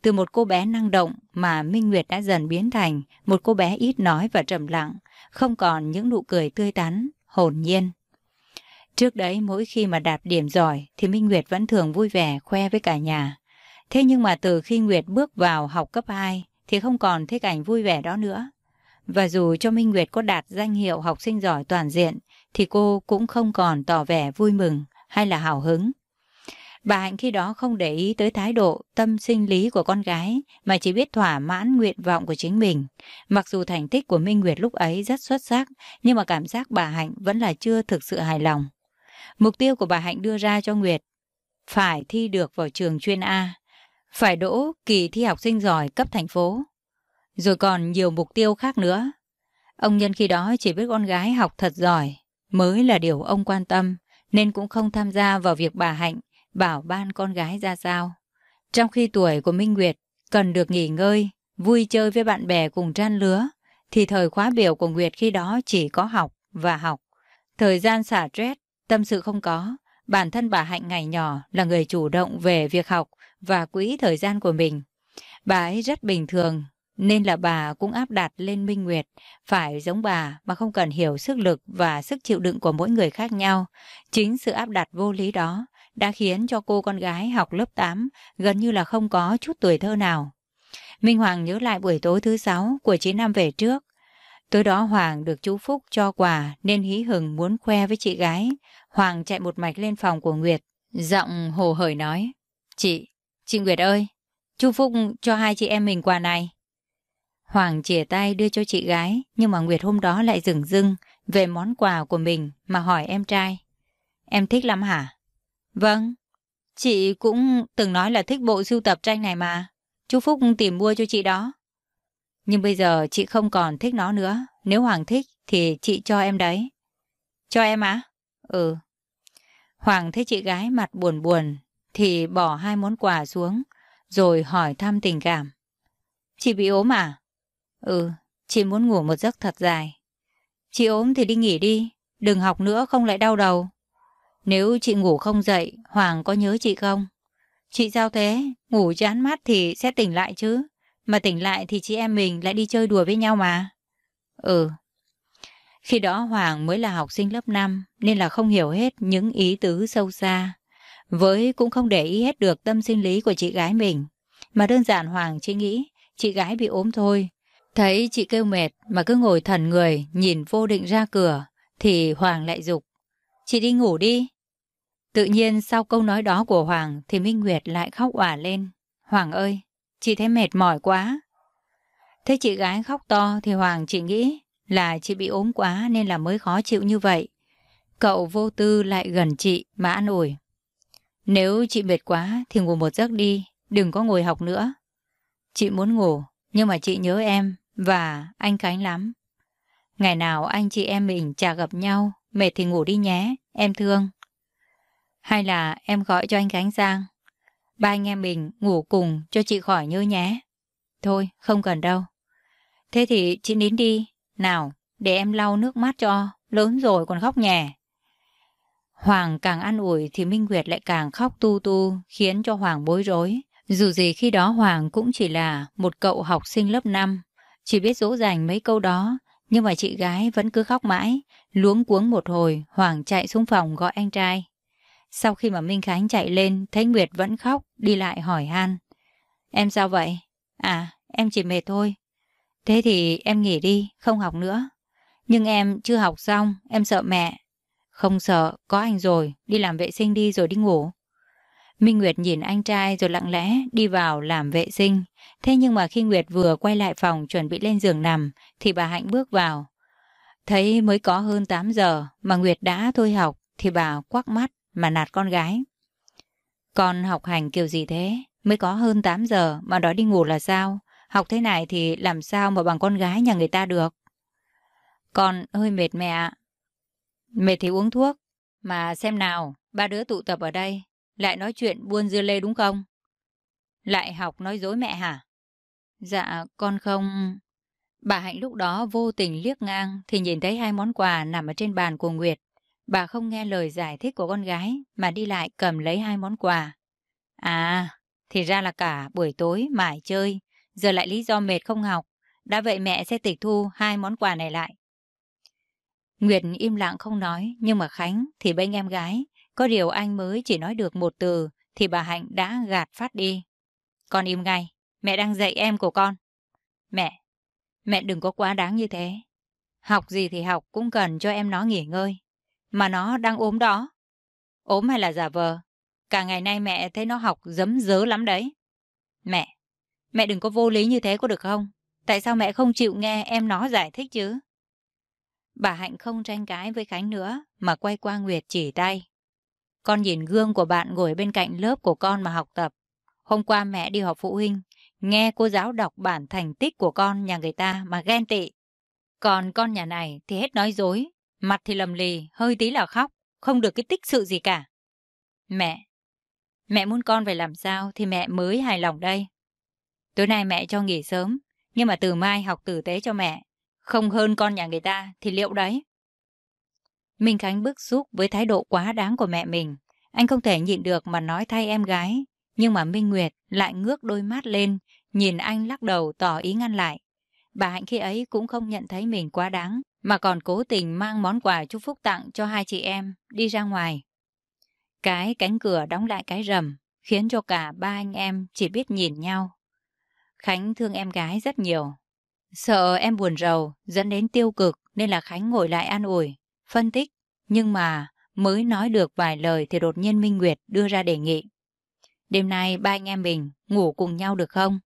Từ một cô bé năng động mà Minh Nguyệt đã dần biến thành một cô bé ít nói và trầm lặng, không còn những nụ cười tươi tắn, hồn nhiên. Trước đấy mỗi khi mà đạt điểm giỏi thì Minh Nguyệt vẫn thường vui vẻ khoe với cả nhà. Thế nhưng mà từ khi Nguyệt bước vào học cấp 2 thì không còn thấy cảnh vui vẻ đó nữa. Và dù cho Minh Nguyệt có đạt danh hiệu học sinh giỏi toàn diện thì cô cũng không còn tỏ vẻ vui mừng hay là hào hứng. Bà Hạnh khi đó không để ý tới thái độ, tâm sinh lý của con gái, mà chỉ biết thỏa mãn nguyện vọng của chính mình. Mặc dù thành tích của Minh Nguyệt lúc ấy rất xuất sắc, nhưng mà cảm giác bà Hạnh vẫn là chưa thực sự hài lòng. Mục tiêu của bà Hạnh đưa ra cho Nguyệt phải thi được vào trường chuyên A, phải đỗ kỳ thi học sinh giỏi cấp thành phố, rồi còn nhiều mục tiêu khác nữa. Ông Nhân khi đó chỉ biết con gái học thật giỏi mới là điều ông quan tâm, nên cũng không tham gia vào việc bà Hạnh bảo ban con gái ra sao. Trong khi tuổi của Minh Nguyệt cần được nghỉ ngơi, vui chơi với bạn bè cùng trang lứa, thì thời khóa biểu của Nguyệt khi đó chỉ có học và học. Thời gian xả stress, tâm sự không có, bản thân bà Hạnh ngày nhỏ là người chủ động về việc học và quỹ thời gian của mình. Bà ấy rất bình thường, nên là bà cũng áp đặt lên Minh Nguyệt, phải giống bà mà không cần hiểu sức lực và sức chịu đựng của mỗi người khác nhau. Chính sự áp đặt vô lý đó đã khiến cho cô con gái học lớp 8 gần như là không có chút tuổi thơ nào. Minh Hoàng nhớ lại buổi tối thứ sáu của 9 năm về trước. Tối đó Hoàng được chú Phúc cho quà nên hí hừng muốn khoe với chị gái. Hoàng chạy một mạch lên phòng của Nguyệt, giọng hồ hởi nói. Chị, chị Nguyệt ơi, chú Phúc cho hai chị em mình quà này. Hoàng chìa tay đưa cho chị gái, nhưng mà Nguyệt hôm đó lại dừng dưng về món quà của mình mà hỏi em trai. Em thích lắm hả? Vâng, chị cũng từng nói là thích bộ sưu tập tranh này mà. Chú Phúc tìm mua cho chị đó. Nhưng bây giờ chị không còn thích nó nữa. Nếu Hoàng thích thì chị cho em đấy. Cho em á? Ừ. Hoàng thấy chị gái mặt buồn buồn thì bỏ hai món quà xuống rồi hỏi thăm tình cảm. Chị bị ốm à? Ừ, chị muốn ngủ một giấc thật dài. Chị ốm thì đi nghỉ đi, đừng học nữa không lại đau đầu. Nếu chị ngủ không dậy, Hoàng có nhớ chị không? Chị sao thế? Ngủ chán mắt thì sẽ tỉnh lại chứ. Mà tỉnh lại thì chị em mình lại đi chơi đùa với nhau mà. Ừ. Khi đó Hoàng mới là học sinh lớp 5 nên là không hiểu hết những ý tứ sâu xa. Với cũng không để ý hết được tâm sinh lý của chị gái mình. Mà đơn giản Hoàng chỉ nghĩ chị gái bị ốm thôi. Thấy chị kêu mệt mà cứ ngồi thần người nhìn vô định ra cửa thì Hoàng lại dục Chị đi ngủ đi. Tự nhiên sau câu nói đó của Hoàng thì Minh Nguyệt lại khóc òa lên. Hoàng ơi, chị thấy mệt mỏi quá. Thế chị gái khóc to thì Hoàng chỉ nghĩ là chị bị ốm quá nên là mới khó chịu như vậy. Cậu vô tư lại gần chị mà an ủi. Nếu chị mệt quá thì ngủ một giấc đi, đừng có ngồi học nữa. Chị muốn ngủ, nhưng mà chị nhớ em và anh Khánh lắm. Ngày nào anh chị em mình chả gặp nhau, mệt thì ngủ đi nhé, em thương. Hay là em gọi cho anh Khánh sang. Ba anh em mình ngủ cùng cho chị khỏi nhớ nhé. Thôi, không cần đâu. Thế thì chị nín đi. Nào, để em lau nước mắt cho. Lớn rồi còn khóc nhè. Hoàng càng ăn ủi thì Minh Nguyệt lại càng khóc tu tu, khiến cho Hoàng bối rối. Dù gì khi đó Hoàng cũng chỉ là một cậu học sinh lớp 5, chỉ biết dỗ dành mấy câu đó, nhưng mà chị gái vẫn cứ khóc mãi, luống cuống một hồi, Hoàng chạy xuống phòng gọi anh trai. Sau khi mà Minh Khánh chạy lên, thấy Nguyệt vẫn khóc, đi lại hỏi han. Em sao vậy? À, em chỉ mệt thôi. Thế thì em nghỉ đi, không học nữa. Nhưng em chưa học xong, em sợ mẹ. Không sợ, có anh rồi, đi làm vệ sinh đi rồi đi ngủ. Minh Nguyệt nhìn anh trai rồi lặng lẽ đi vào làm vệ sinh. Thế nhưng mà khi Nguyệt vừa quay lại phòng chuẩn bị lên giường nằm, thì bà Hạnh bước vào. Thấy mới có hơn 8 giờ mà Nguyệt đã thôi học, thì bà quắc mắt mà nạt con gái. Con học hành kiểu gì thế? Mới có hơn 8 giờ mà đói đi ngủ là sao? Học thế này thì làm sao mà bằng con gái nhà người ta được? Con hơi mệt mẹ ạ. Mệt thì uống thuốc. Mà xem nào, ba đứa tụ tập ở đây, lại nói chuyện buôn dưa lê đúng không? Lại học nói dối mẹ hả? Dạ, con không... Bà Hạnh lúc đó vô tình liếc ngang thì nhìn thấy hai món quà nằm ở trên bàn của Nguyệt. Bà không nghe lời giải thích của con gái mà đi lại cầm lấy hai món quà. À, thì ra là cả buổi tối mải chơi, giờ lại lý do mệt không học. Đã vậy mẹ sẽ tịch thu hai món quà này lại. Nguyệt im lặng không nói, nhưng mà Khánh thì bên em gái. Có điều anh mới chỉ nói được một từ thì bà Hạnh đã gạt phát đi. Con im ngay, mẹ đang dạy em của con. Mẹ, mẹ đừng có quá đáng như thế. Học gì thì học cũng cần cho em nó nghỉ ngơi. Mà nó đang ốm đó. Ốm hay là giả vờ? Cả ngày nay mẹ thấy nó học dấm dớ lắm đấy. Mẹ, mẹ đừng có vô lý như thế có được không? Tại sao mẹ không chịu nghe em nó giải thích chứ? Bà Hạnh không tranh cãi với Khánh nữa, mà quay qua Nguyệt chỉ tay. Con nhìn gương của bạn ngồi bên cạnh lớp của con mà học tập. Hôm qua mẹ đi họp phụ huynh, nghe cô giáo đọc bản thành tích của con nhà người ta mà ghen tị. Còn con nhà này thì hết nói dối, mặt thì lầm lì, hơi tí là khóc, không được cái tích sự gì cả. Mẹ, mẹ muốn con phải làm sao thì mẹ mới hài lòng đây. Tối nay mẹ cho nghỉ sớm, nhưng mà từ mai học tử tế cho mẹ, không hơn con nhà người ta thì liệu đấy? Minh Khánh bức xúc với thái độ quá đáng của mẹ mình. Anh không thể nhịn được mà nói thay em gái. Nhưng mà Minh Nguyệt lại ngước đôi mắt lên, nhìn anh lắc đầu tỏ ý ngăn lại. Bà Hạnh khi ấy cũng không nhận thấy mình quá đáng, mà còn cố tình mang món quà chúc phúc tặng cho hai chị em đi ra ngoài. Cái cánh cửa đóng lại cái rầm, khiến cho cả ba anh em chỉ biết nhìn nhau. Khánh thương em gái rất nhiều, Sợ em buồn rầu, dẫn đến tiêu cực nên là Khánh ngồi lại an ủi, phân tích. Nhưng mà mới nói được vài lời thì đột nhiên Minh Nguyệt đưa ra đề nghị. Đêm nay ba anh em mình ngủ cùng nhau được không?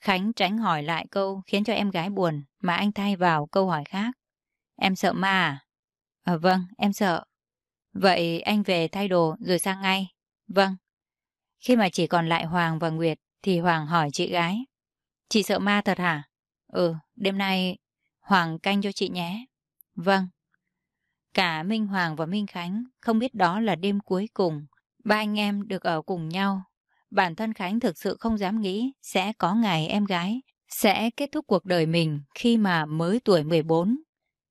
Khánh tránh hỏi lại câu khiến cho em gái buồn mà anh thay vào câu hỏi khác. Em sợ ma à? À vâng, em sợ. Vậy anh về thay đồ rồi sang ngay. Vâng. Khi mà chỉ còn lại Hoàng và Nguyệt thì Hoàng hỏi chị gái. Chị sợ ma thật hả? Ừ, đêm nay Hoàng canh cho chị nhé. Vâng. Cả Minh Hoàng và Minh Khánh không biết đó là đêm cuối cùng. Ba anh em được ở cùng nhau. Bản thân Khánh thực sự không dám nghĩ sẽ có ngày em gái sẽ kết thúc cuộc đời mình khi mà mới tuổi 14.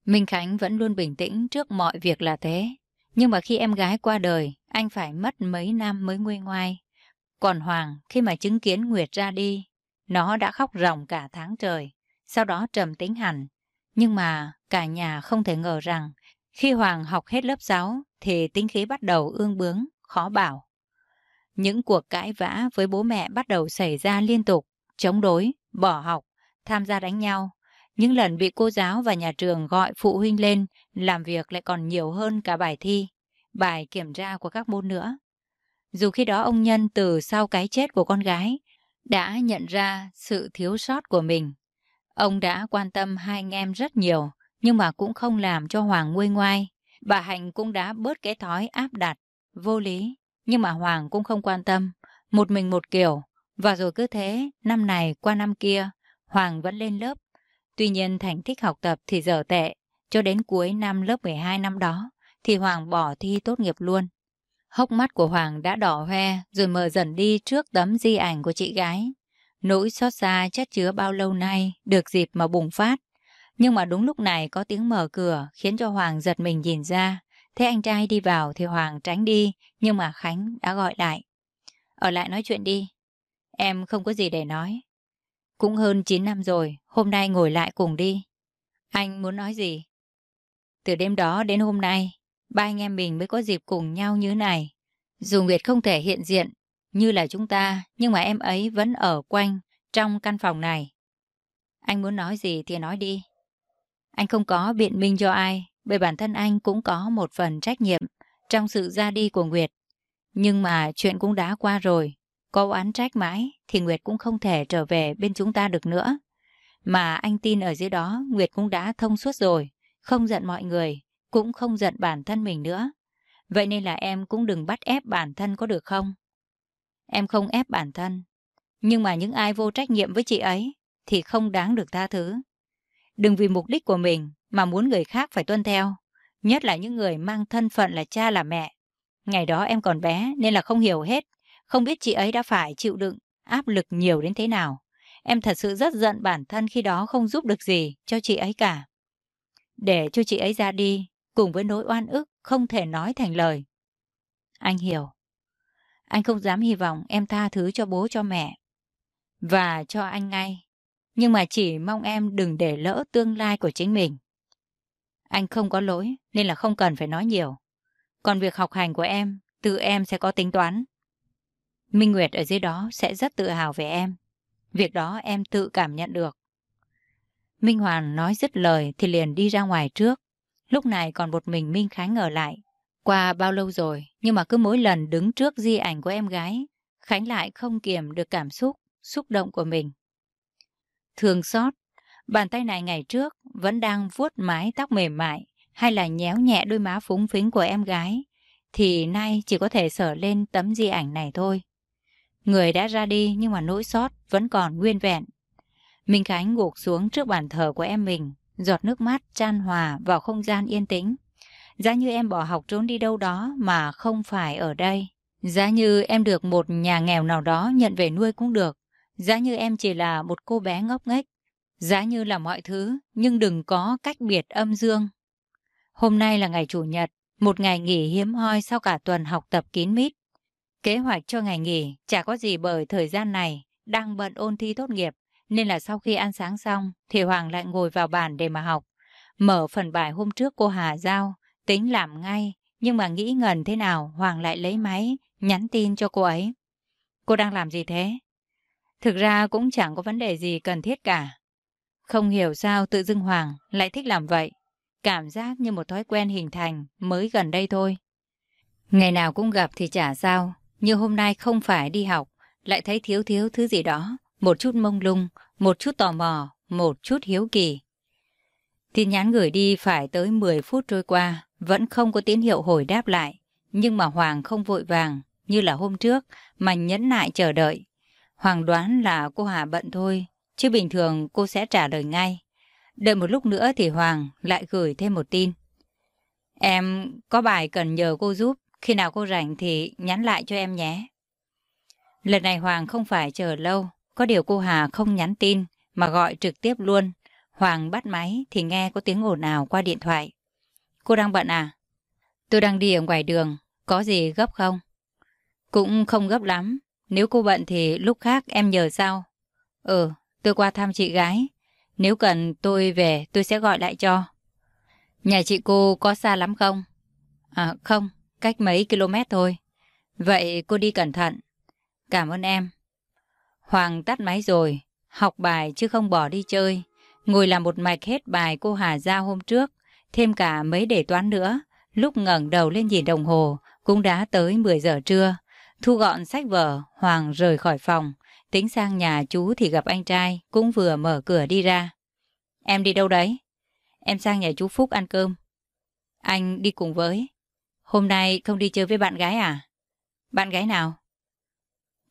Minh Khánh vẫn luôn bình tĩnh trước mọi việc là thế. Nhưng mà khi em gái qua đời, anh phải mất mấy năm mới nguôi ngoai. Còn Hoàng, khi mà chứng kiến Nguyệt ra đi, nó đã khóc ròng cả tháng trời, sau đó trầm tính hẳn. Nhưng mà cả nhà không thể ngờ rằng, khi Hoàng học hết lớp 6, thì tính khí bắt đầu ương bướng, khó bảo. Những cuộc cãi vã với bố mẹ bắt đầu xảy ra liên tục, chống đối, bỏ học, tham gia đánh nhau. Những lần bị cô giáo và nhà trường gọi phụ huynh lên, làm việc lại còn nhiều hơn cả bài thi, bài kiểm tra của các môn nữa. Dù khi đó ông Nhân từ sau cái chết của con gái đã nhận ra sự thiếu sót của mình. Ông đã quan tâm hai anh em rất nhiều, nhưng mà cũng không làm cho Hoàng nguôi ngoai. Bà Hạnh cũng đã bớt cái thói áp đặt, vô lý, nhưng mà Hoàng cũng không quan tâm. Một mình một kiểu, và rồi cứ thế, năm này qua năm kia, Hoàng vẫn lên lớp. Tuy nhiên thành tích học tập thì dở tệ, cho đến cuối năm lớp 12 năm đó, thì Hoàng bỏ thi tốt nghiệp luôn. Hốc mắt của Hoàng đã đỏ hoe rồi mờ dần đi trước tấm di ảnh của chị gái. Nỗi xót xa chất chứa bao lâu nay được dịp mà bùng phát. Nhưng mà đúng lúc này có tiếng mở cửa khiến cho Hoàng giật mình nhìn ra. Thế anh trai đi vào thì Hoàng tránh đi nhưng mà Khánh đã gọi lại. Ở lại nói chuyện đi. Em không có gì để nói. Cũng hơn 9 năm rồi, hôm nay ngồi lại cùng đi. Anh muốn nói gì? Từ đêm đó đến hôm nay, ba anh em mình mới có dịp cùng nhau như này. Dù Nguyệt không thể hiện diện như là chúng ta, nhưng mà em ấy vẫn ở quanh trong căn phòng này. Anh muốn nói gì thì nói đi. Anh không có biện minh cho ai, bởi bản thân anh cũng có một phần trách nhiệm trong sự ra đi của Nguyệt. Nhưng mà chuyện cũng đã qua rồi, có oán trách mãi thì Nguyệt cũng không thể trở về bên chúng ta được nữa. Mà anh tin ở dưới đó Nguyệt cũng đã thông suốt rồi, không giận mọi người, cũng không giận bản thân mình nữa. Vậy nên là em cũng đừng bắt ép bản thân có được không? Em không ép bản thân. Nhưng mà những ai vô trách nhiệm với chị ấy thì không đáng được tha thứ. Đừng vì mục đích của mình mà muốn người khác phải tuân theo. Nhất là những người mang thân phận là cha là mẹ. Ngày đó em còn bé nên là không hiểu hết. Không biết chị ấy đã phải chịu đựng, áp lực nhiều đến thế nào. Em thật sự rất giận bản thân khi đó không giúp được gì cho chị ấy cả. Để cho chị ấy ra đi, cùng với nỗi oan ức không thể nói thành lời. Anh hiểu. Anh không dám hy vọng em tha thứ cho bố cho mẹ. Và cho anh ngay. Nhưng mà chỉ mong em đừng để lỡ tương lai của chính mình. Anh không có lỗi nên là không cần phải nói nhiều. Còn việc học hành của em, tự em sẽ có tính toán. Minh Nguyệt ở dưới đó sẽ rất tự hào về em. Việc đó em tự cảm nhận được. Minh Hoàn nói dứt lời thì liền đi ra ngoài trước. Lúc này còn một mình Minh Khánh ở lại. Qua bao lâu rồi, nhưng mà cứ mỗi lần đứng trước di ảnh của em gái, Khánh lại không kiềm được cảm xúc, xúc động của mình. Thường xót, bàn tay này ngày trước vẫn đang vuốt mái tóc mềm mại hay là nhéo nhẹ đôi má phúng phính của em gái, thì nay chỉ có thể sở lên tấm di ảnh này thôi. Người đã ra đi nhưng mà nỗi xót vẫn còn nguyên vẹn. Minh Khánh gục xuống trước bàn thờ của em mình, giọt nước mắt chan hòa vào không gian yên tĩnh. Giá như em bỏ học trốn đi đâu đó mà không phải ở đây. Giá như em được một nhà nghèo nào đó nhận về nuôi cũng được. Giá như em chỉ là một cô bé ngốc nghếch. Giá như là mọi thứ, nhưng đừng có cách biệt âm dương. Hôm nay là ngày Chủ nhật, một ngày nghỉ hiếm hoi sau cả tuần học tập kín mít. Kế hoạch cho ngày nghỉ chả có gì bởi thời gian này đang bận ôn thi tốt nghiệp, nên là sau khi ăn sáng xong thì Hoàng lại ngồi vào bàn để mà học. Mở phần bài hôm trước cô Hà giao, tính làm ngay, nhưng mà nghĩ ngần thế nào Hoàng lại lấy máy, nhắn tin cho cô ấy. Cô đang làm gì thế? Thực ra cũng chẳng có vấn đề gì cần thiết cả. Không hiểu sao tự dưng Hoàng lại thích làm vậy. Cảm giác như một thói quen hình thành mới gần đây thôi. Ngày nào cũng gặp thì chả sao, như hôm nay không phải đi học, lại thấy thiếu thiếu thứ gì đó, một chút mông lung, một chút tò mò, một chút hiếu kỳ. Tin nhắn gửi đi phải tới 10 phút trôi qua, vẫn không có tín hiệu hồi đáp lại. Nhưng mà Hoàng không vội vàng, như là hôm trước, mà nhẫn nại chờ đợi. Hoàng đoán là cô Hà bận thôi, chứ bình thường cô sẽ trả lời ngay. Đợi một lúc nữa thì Hoàng lại gửi thêm một tin. Em có bài cần nhờ cô giúp, khi nào cô rảnh thì nhắn lại cho em nhé. Lần này Hoàng không phải chờ lâu, có điều cô Hà không nhắn tin mà gọi trực tiếp luôn. Hoàng bắt máy thì nghe có tiếng ồn ào qua điện thoại. Cô đang bận à? Tôi đang đi ở ngoài đường, có gì gấp không? Cũng không gấp lắm, nếu cô bận thì lúc khác em nhờ sao? Ừ, ờ, tôi qua thăm chị gái. Nếu cần tôi về tôi sẽ gọi lại cho. Nhà chị cô có xa lắm không? À không, cách mấy km thôi. Vậy cô đi cẩn thận. Cảm ơn em. Hoàng tắt máy rồi, học bài chứ không bỏ đi chơi. Ngồi làm một mạch hết bài cô Hà giao hôm trước, thêm cả mấy đề toán nữa. Lúc ngẩng đầu lên nhìn đồng hồ, cũng đã tới 10 giờ trưa. Thu gọn sách vở, Hoàng rời khỏi phòng. Tính sang nhà chú thì gặp anh trai, cũng vừa mở cửa đi ra. Em đi đâu đấy? Em sang nhà chú Phúc ăn cơm. Anh đi cùng với. Hôm nay không đi chơi với bạn gái à? Bạn gái nào?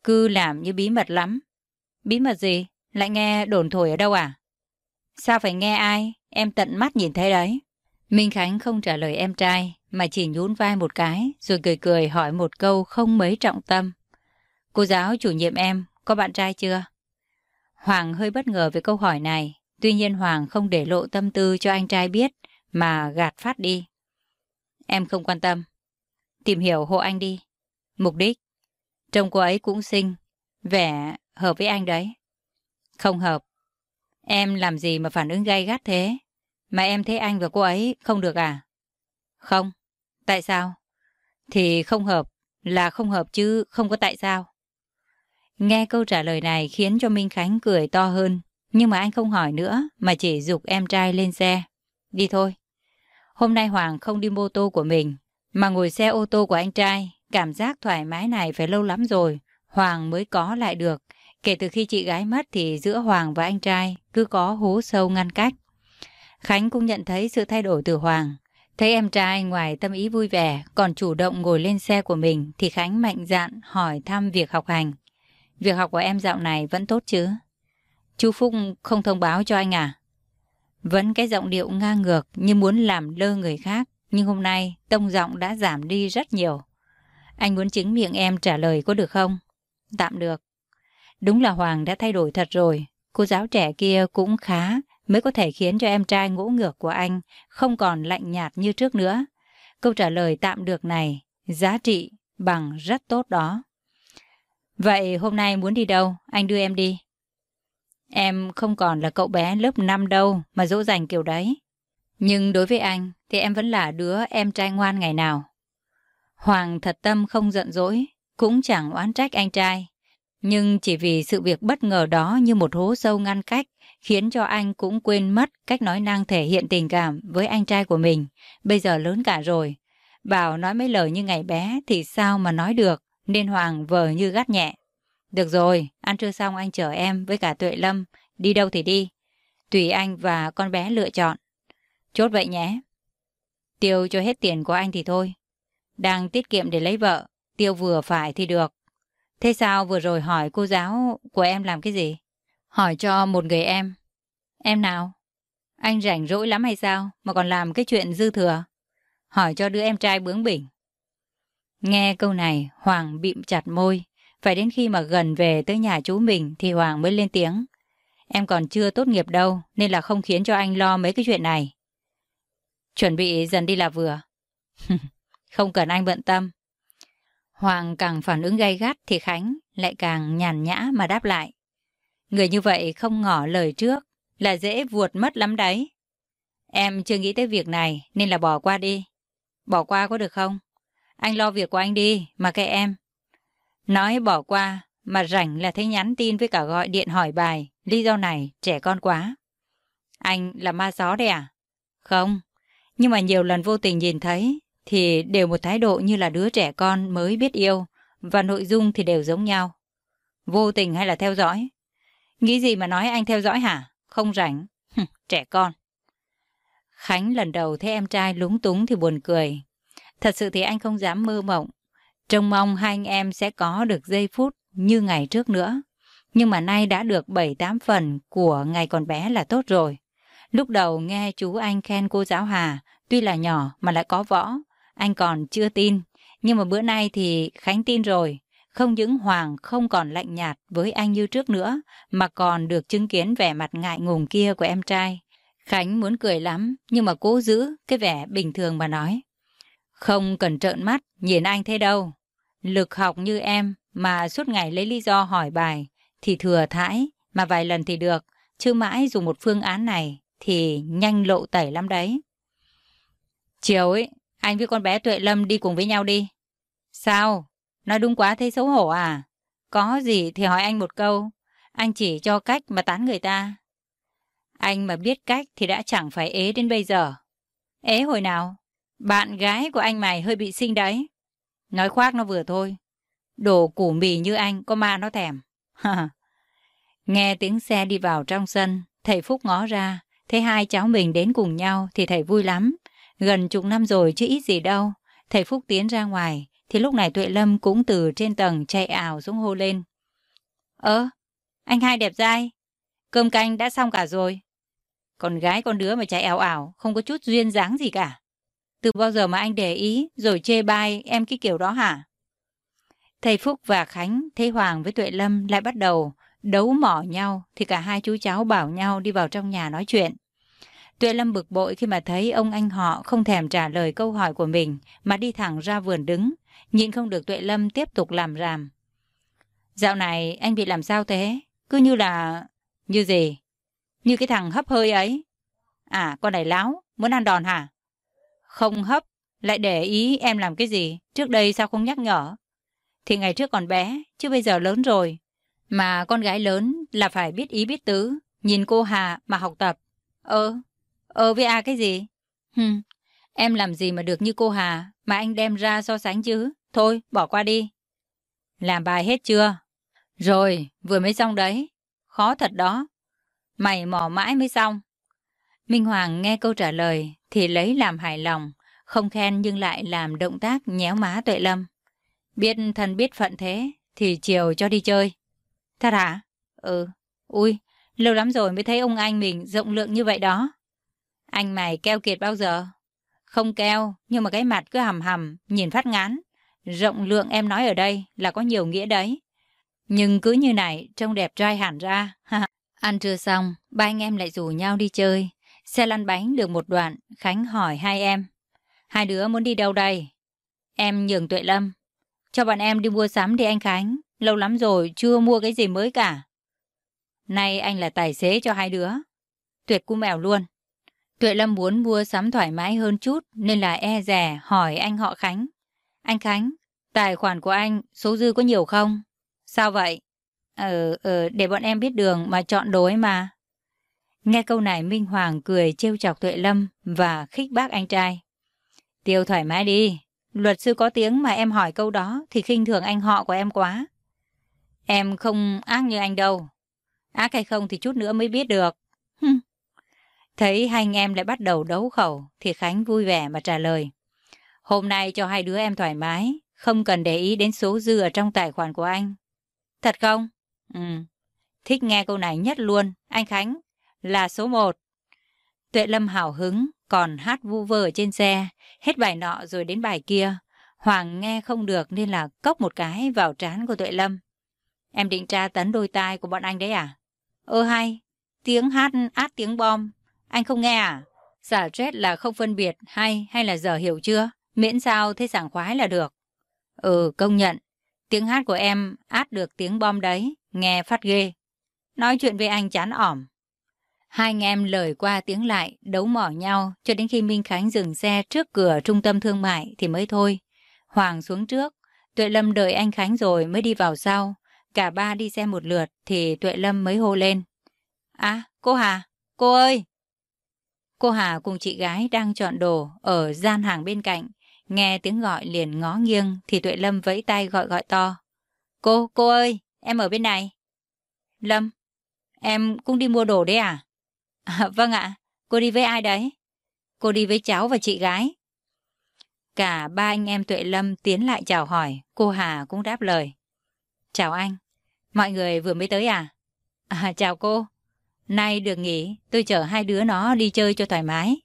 Cứ làm như bí mật lắm. Bí mật gì? Lại nghe đồn thổi ở đâu à? Sao phải nghe ai? Em tận mắt nhìn thấy đấy. Minh Khánh không trả lời em trai, mà chỉ nhún vai một cái, rồi cười cười hỏi một câu không mấy trọng tâm. Cô giáo chủ nhiệm em, có bạn trai chưa? Hoàng hơi bất ngờ về câu hỏi này, tuy nhiên Hoàng không để lộ tâm tư cho anh trai biết, mà gạt phát đi. Em không quan tâm. Tìm hiểu hộ anh đi. Mục đích. Trông cô ấy cũng xinh, vẻ hợp với anh đấy. Không hợp. Em làm gì mà phản ứng gay gắt thế? Mà em thấy anh và cô ấy không được à? Không. Tại sao? Thì không hợp, là không hợp chứ không có tại sao. Nghe câu trả lời này khiến cho Minh Khánh cười to hơn, nhưng mà anh không hỏi nữa mà chỉ dục em trai lên xe. Đi thôi. Hôm nay Hoàng không đi mô tô của mình, mà ngồi xe ô tô của anh trai. Cảm giác thoải mái này phải lâu lắm rồi, Hoàng mới có lại được. Kể từ khi chị gái mất thì giữa Hoàng và anh trai cứ có hố sâu ngăn cách. Khánh cũng nhận thấy sự thay đổi từ Hoàng. Thấy em trai ngoài tâm ý vui vẻ, còn chủ động ngồi lên xe của mình thì Khánh mạnh dạn hỏi thăm việc học hành. Việc học của em dạo này vẫn tốt chứ? Chú Phúc không thông báo cho anh à? Vẫn cái giọng điệu ngang ngược như muốn làm lơ người khác, nhưng hôm nay tông giọng đã giảm đi rất nhiều. Anh muốn chứng miệng em trả lời có được không? Tạm được. Đúng là Hoàng đã thay đổi thật rồi. Cô giáo trẻ kia cũng khá mới có thể khiến cho em trai ngỗ ngược của anh không còn lạnh nhạt như trước nữa. Câu trả lời tạm được này, giá trị bằng rất tốt đó. Vậy hôm nay muốn đi đâu? Anh đưa em đi. Em không còn là cậu bé lớp 5 đâu mà dỗ dành kiểu đấy. Nhưng đối với anh thì em vẫn là đứa em trai ngoan ngày nào. Hoàng thật tâm không giận dỗi, cũng chẳng oán trách anh trai. Nhưng chỉ vì sự việc bất ngờ đó như một hố sâu ngăn cách, khiến cho anh cũng quên mất cách nói năng thể hiện tình cảm với anh trai của mình. Bây giờ lớn cả rồi. Bảo nói mấy lời như ngày bé thì sao mà nói được, nên Hoàng vờ như gắt nhẹ. Được rồi, ăn trưa xong anh chở em với cả Tuệ Lâm, đi đâu thì đi. Tùy anh và con bé lựa chọn. Chốt vậy nhé. Tiêu cho hết tiền của anh thì thôi. Đang tiết kiệm để lấy vợ, tiêu vừa phải thì được. Thế sao vừa rồi hỏi cô giáo của em làm cái gì? Hỏi cho một người em. Em nào? Anh rảnh rỗi lắm hay sao mà còn làm cái chuyện dư thừa? Hỏi cho đứa em trai bướng bỉnh. Nghe câu này, Hoàng bịm chặt môi. Phải đến khi mà gần về tới nhà chú mình thì Hoàng mới lên tiếng. Em còn chưa tốt nghiệp đâu nên là không khiến cho anh lo mấy cái chuyện này. Chuẩn bị dần đi là vừa. *laughs* không cần anh bận tâm. Hoàng càng phản ứng gay gắt thì Khánh lại càng nhàn nhã mà đáp lại. Người như vậy không ngỏ lời trước là dễ vuột mất lắm đấy. Em chưa nghĩ tới việc này nên là bỏ qua đi. Bỏ qua có được không? Anh lo việc của anh đi, mà kệ em. Nói bỏ qua, mà rảnh là thấy nhắn tin với cả gọi điện hỏi bài. Lý do này, trẻ con quá. Anh là ma gió đấy à? Không, nhưng mà nhiều lần vô tình nhìn thấy thì đều một thái độ như là đứa trẻ con mới biết yêu và nội dung thì đều giống nhau. Vô tình hay là theo dõi? Nghĩ gì mà nói anh theo dõi hả? Không rảnh. *laughs* trẻ con. Khánh lần đầu thấy em trai lúng túng thì buồn cười. Thật sự thì anh không dám mơ mộng. Trông mong hai anh em sẽ có được giây phút như ngày trước nữa. Nhưng mà nay đã được 7-8 phần của ngày còn bé là tốt rồi. Lúc đầu nghe chú anh khen cô giáo Hà, tuy là nhỏ mà lại có võ. Anh còn chưa tin, nhưng mà bữa nay thì Khánh tin rồi. Không những Hoàng không còn lạnh nhạt với anh như trước nữa, mà còn được chứng kiến vẻ mặt ngại ngùng kia của em trai. Khánh muốn cười lắm, nhưng mà cố giữ cái vẻ bình thường mà nói. Không cần trợn mắt, nhìn anh thế đâu. Lực học như em mà suốt ngày lấy lý do hỏi bài thì thừa thãi, mà vài lần thì được, chứ mãi dùng một phương án này thì nhanh lộ tẩy lắm đấy. Chiều ấy, anh với con bé Tuệ Lâm đi cùng với nhau đi. Sao? Nói đúng quá thấy xấu hổ à? Có gì thì hỏi anh một câu. Anh chỉ cho cách mà tán người ta. Anh mà biết cách thì đã chẳng phải ế đến bây giờ. Ế hồi nào? Bạn gái của anh mày hơi bị sinh đấy. Nói khoác nó vừa thôi. Đồ củ mì như anh có ma nó thèm. *laughs* Nghe tiếng xe đi vào trong sân, thầy Phúc ngó ra, thấy hai cháu mình đến cùng nhau thì thầy vui lắm. Gần chục năm rồi chứ ít gì đâu. Thầy Phúc tiến ra ngoài, thì lúc này Tuệ Lâm cũng từ trên tầng chạy ảo xuống hô lên. Ơ, anh hai đẹp dai, cơm canh đã xong cả rồi. Con gái con đứa mà chạy ảo ảo, không có chút duyên dáng gì cả. Từ bao giờ mà anh để ý rồi chê bai em cái kiểu đó hả? Thầy Phúc và Khánh thấy Hoàng với Tuệ Lâm lại bắt đầu đấu mỏ nhau thì cả hai chú cháu bảo nhau đi vào trong nhà nói chuyện. Tuệ Lâm bực bội khi mà thấy ông anh họ không thèm trả lời câu hỏi của mình mà đi thẳng ra vườn đứng, nhịn không được Tuệ Lâm tiếp tục làm ràm. Dạo này anh bị làm sao thế? Cứ như là... Như gì? Như cái thằng hấp hơi ấy. À, con này láo, muốn ăn đòn hả? Không hấp, lại để ý em làm cái gì? Trước đây sao không nhắc nhở? Thì ngày trước còn bé, chứ bây giờ lớn rồi. Mà con gái lớn là phải biết ý biết tứ, nhìn cô Hà mà học tập. Ơ, ơ với a cái gì? Hừm, em làm gì mà được như cô Hà mà anh đem ra so sánh chứ? Thôi, bỏ qua đi. Làm bài hết chưa? Rồi, vừa mới xong đấy. Khó thật đó. Mày mò mãi mới xong. Minh Hoàng nghe câu trả lời thì lấy làm hài lòng, không khen nhưng lại làm động tác nhéo má Tuệ Lâm. Biết thân biết phận thế thì chiều cho đi chơi. Thật hả? Ừ. Ui, lâu lắm rồi mới thấy ông anh mình rộng lượng như vậy đó. Anh mày keo kiệt bao giờ? Không keo, nhưng mà cái mặt cứ hầm hầm, nhìn phát ngán. Rộng lượng em nói ở đây là có nhiều nghĩa đấy. Nhưng cứ như này, trông đẹp trai hẳn ra. *laughs* Ăn trưa xong, ba anh em lại rủ nhau đi chơi. Xe lăn bánh được một đoạn, Khánh hỏi hai em. Hai đứa muốn đi đâu đây? Em nhường Tuệ Lâm. Cho bọn em đi mua sắm đi anh Khánh. Lâu lắm rồi, chưa mua cái gì mới cả. Nay anh là tài xế cho hai đứa. Tuyệt cú mèo luôn. Tuệ Lâm muốn mua sắm thoải mái hơn chút nên là e rẻ hỏi anh họ Khánh. Anh Khánh, tài khoản của anh số dư có nhiều không? Sao vậy? Ờ, ờ, để bọn em biết đường mà chọn đồ ấy mà. Nghe câu này Minh Hoàng cười trêu chọc Tuệ Lâm và khích bác anh trai. Tiêu thoải mái đi, luật sư có tiếng mà em hỏi câu đó thì khinh thường anh họ của em quá. Em không ác như anh đâu. Ác hay không thì chút nữa mới biết được. Hừm. Thấy hai anh em lại bắt đầu đấu khẩu thì Khánh vui vẻ mà trả lời. Hôm nay cho hai đứa em thoải mái, không cần để ý đến số dư ở trong tài khoản của anh. Thật không? Ừ. Thích nghe câu này nhất luôn, anh Khánh. Là số một. Tuệ Lâm hào hứng, còn hát vu vơ trên xe, hết bài nọ rồi đến bài kia. Hoàng nghe không được nên là cốc một cái vào trán của Tuệ Lâm. Em định tra tấn đôi tai của bọn anh đấy à? Ơ hay, tiếng hát át tiếng bom, anh không nghe à? Giả stress là không phân biệt hay hay là giờ hiểu chưa? Miễn sao thấy sảng khoái là được. Ừ, công nhận. Tiếng hát của em át được tiếng bom đấy, nghe phát ghê. Nói chuyện với anh chán ỏm. Hai anh em lời qua tiếng lại, đấu mỏ nhau cho đến khi Minh Khánh dừng xe trước cửa trung tâm thương mại thì mới thôi. Hoàng xuống trước, Tuệ Lâm đợi anh Khánh rồi mới đi vào sau. Cả ba đi xe một lượt thì Tuệ Lâm mới hô lên. À, cô Hà, cô ơi! Cô Hà cùng chị gái đang chọn đồ ở gian hàng bên cạnh. Nghe tiếng gọi liền ngó nghiêng thì Tuệ Lâm vẫy tay gọi gọi to. Cô, cô ơi, em ở bên này. Lâm, em cũng đi mua đồ đấy à? À vâng ạ, cô đi với ai đấy? Cô đi với cháu và chị gái. Cả ba anh em Tuệ Lâm tiến lại chào hỏi, cô Hà cũng đáp lời. Chào anh, mọi người vừa mới tới à? À, chào cô, Nay được nghỉ, tôi chở hai đứa nó đi chơi cho thoải mái.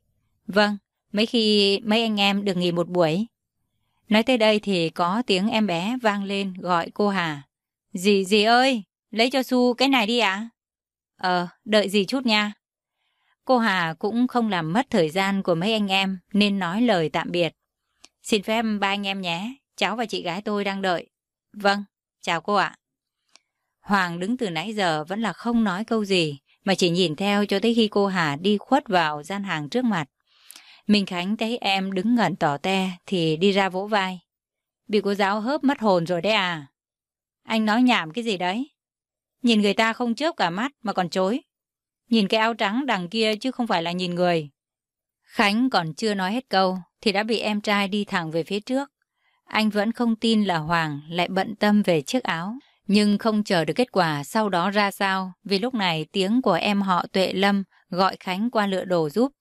Vâng, mấy khi mấy anh em được nghỉ một buổi. Nói tới đây thì có tiếng em bé vang lên gọi cô Hà. Dì, dì ơi, lấy cho Su cái này đi ạ. Ờ, đợi dì chút nha. Cô Hà cũng không làm mất thời gian của mấy anh em nên nói lời tạm biệt. Xin phép ba anh em nhé, cháu và chị gái tôi đang đợi. Vâng, chào cô ạ. Hoàng đứng từ nãy giờ vẫn là không nói câu gì, mà chỉ nhìn theo cho tới khi cô Hà đi khuất vào gian hàng trước mặt. Minh Khánh thấy em đứng ngẩn tỏ te thì đi ra vỗ vai. Bị cô giáo hớp mất hồn rồi đấy à? Anh nói nhảm cái gì đấy? Nhìn người ta không chớp cả mắt mà còn chối. Nhìn cái áo trắng đằng kia chứ không phải là nhìn người. Khánh còn chưa nói hết câu thì đã bị em trai đi thẳng về phía trước. Anh vẫn không tin là Hoàng lại bận tâm về chiếc áo. Nhưng không chờ được kết quả sau đó ra sao vì lúc này tiếng của em họ Tuệ Lâm gọi Khánh qua lựa đồ giúp.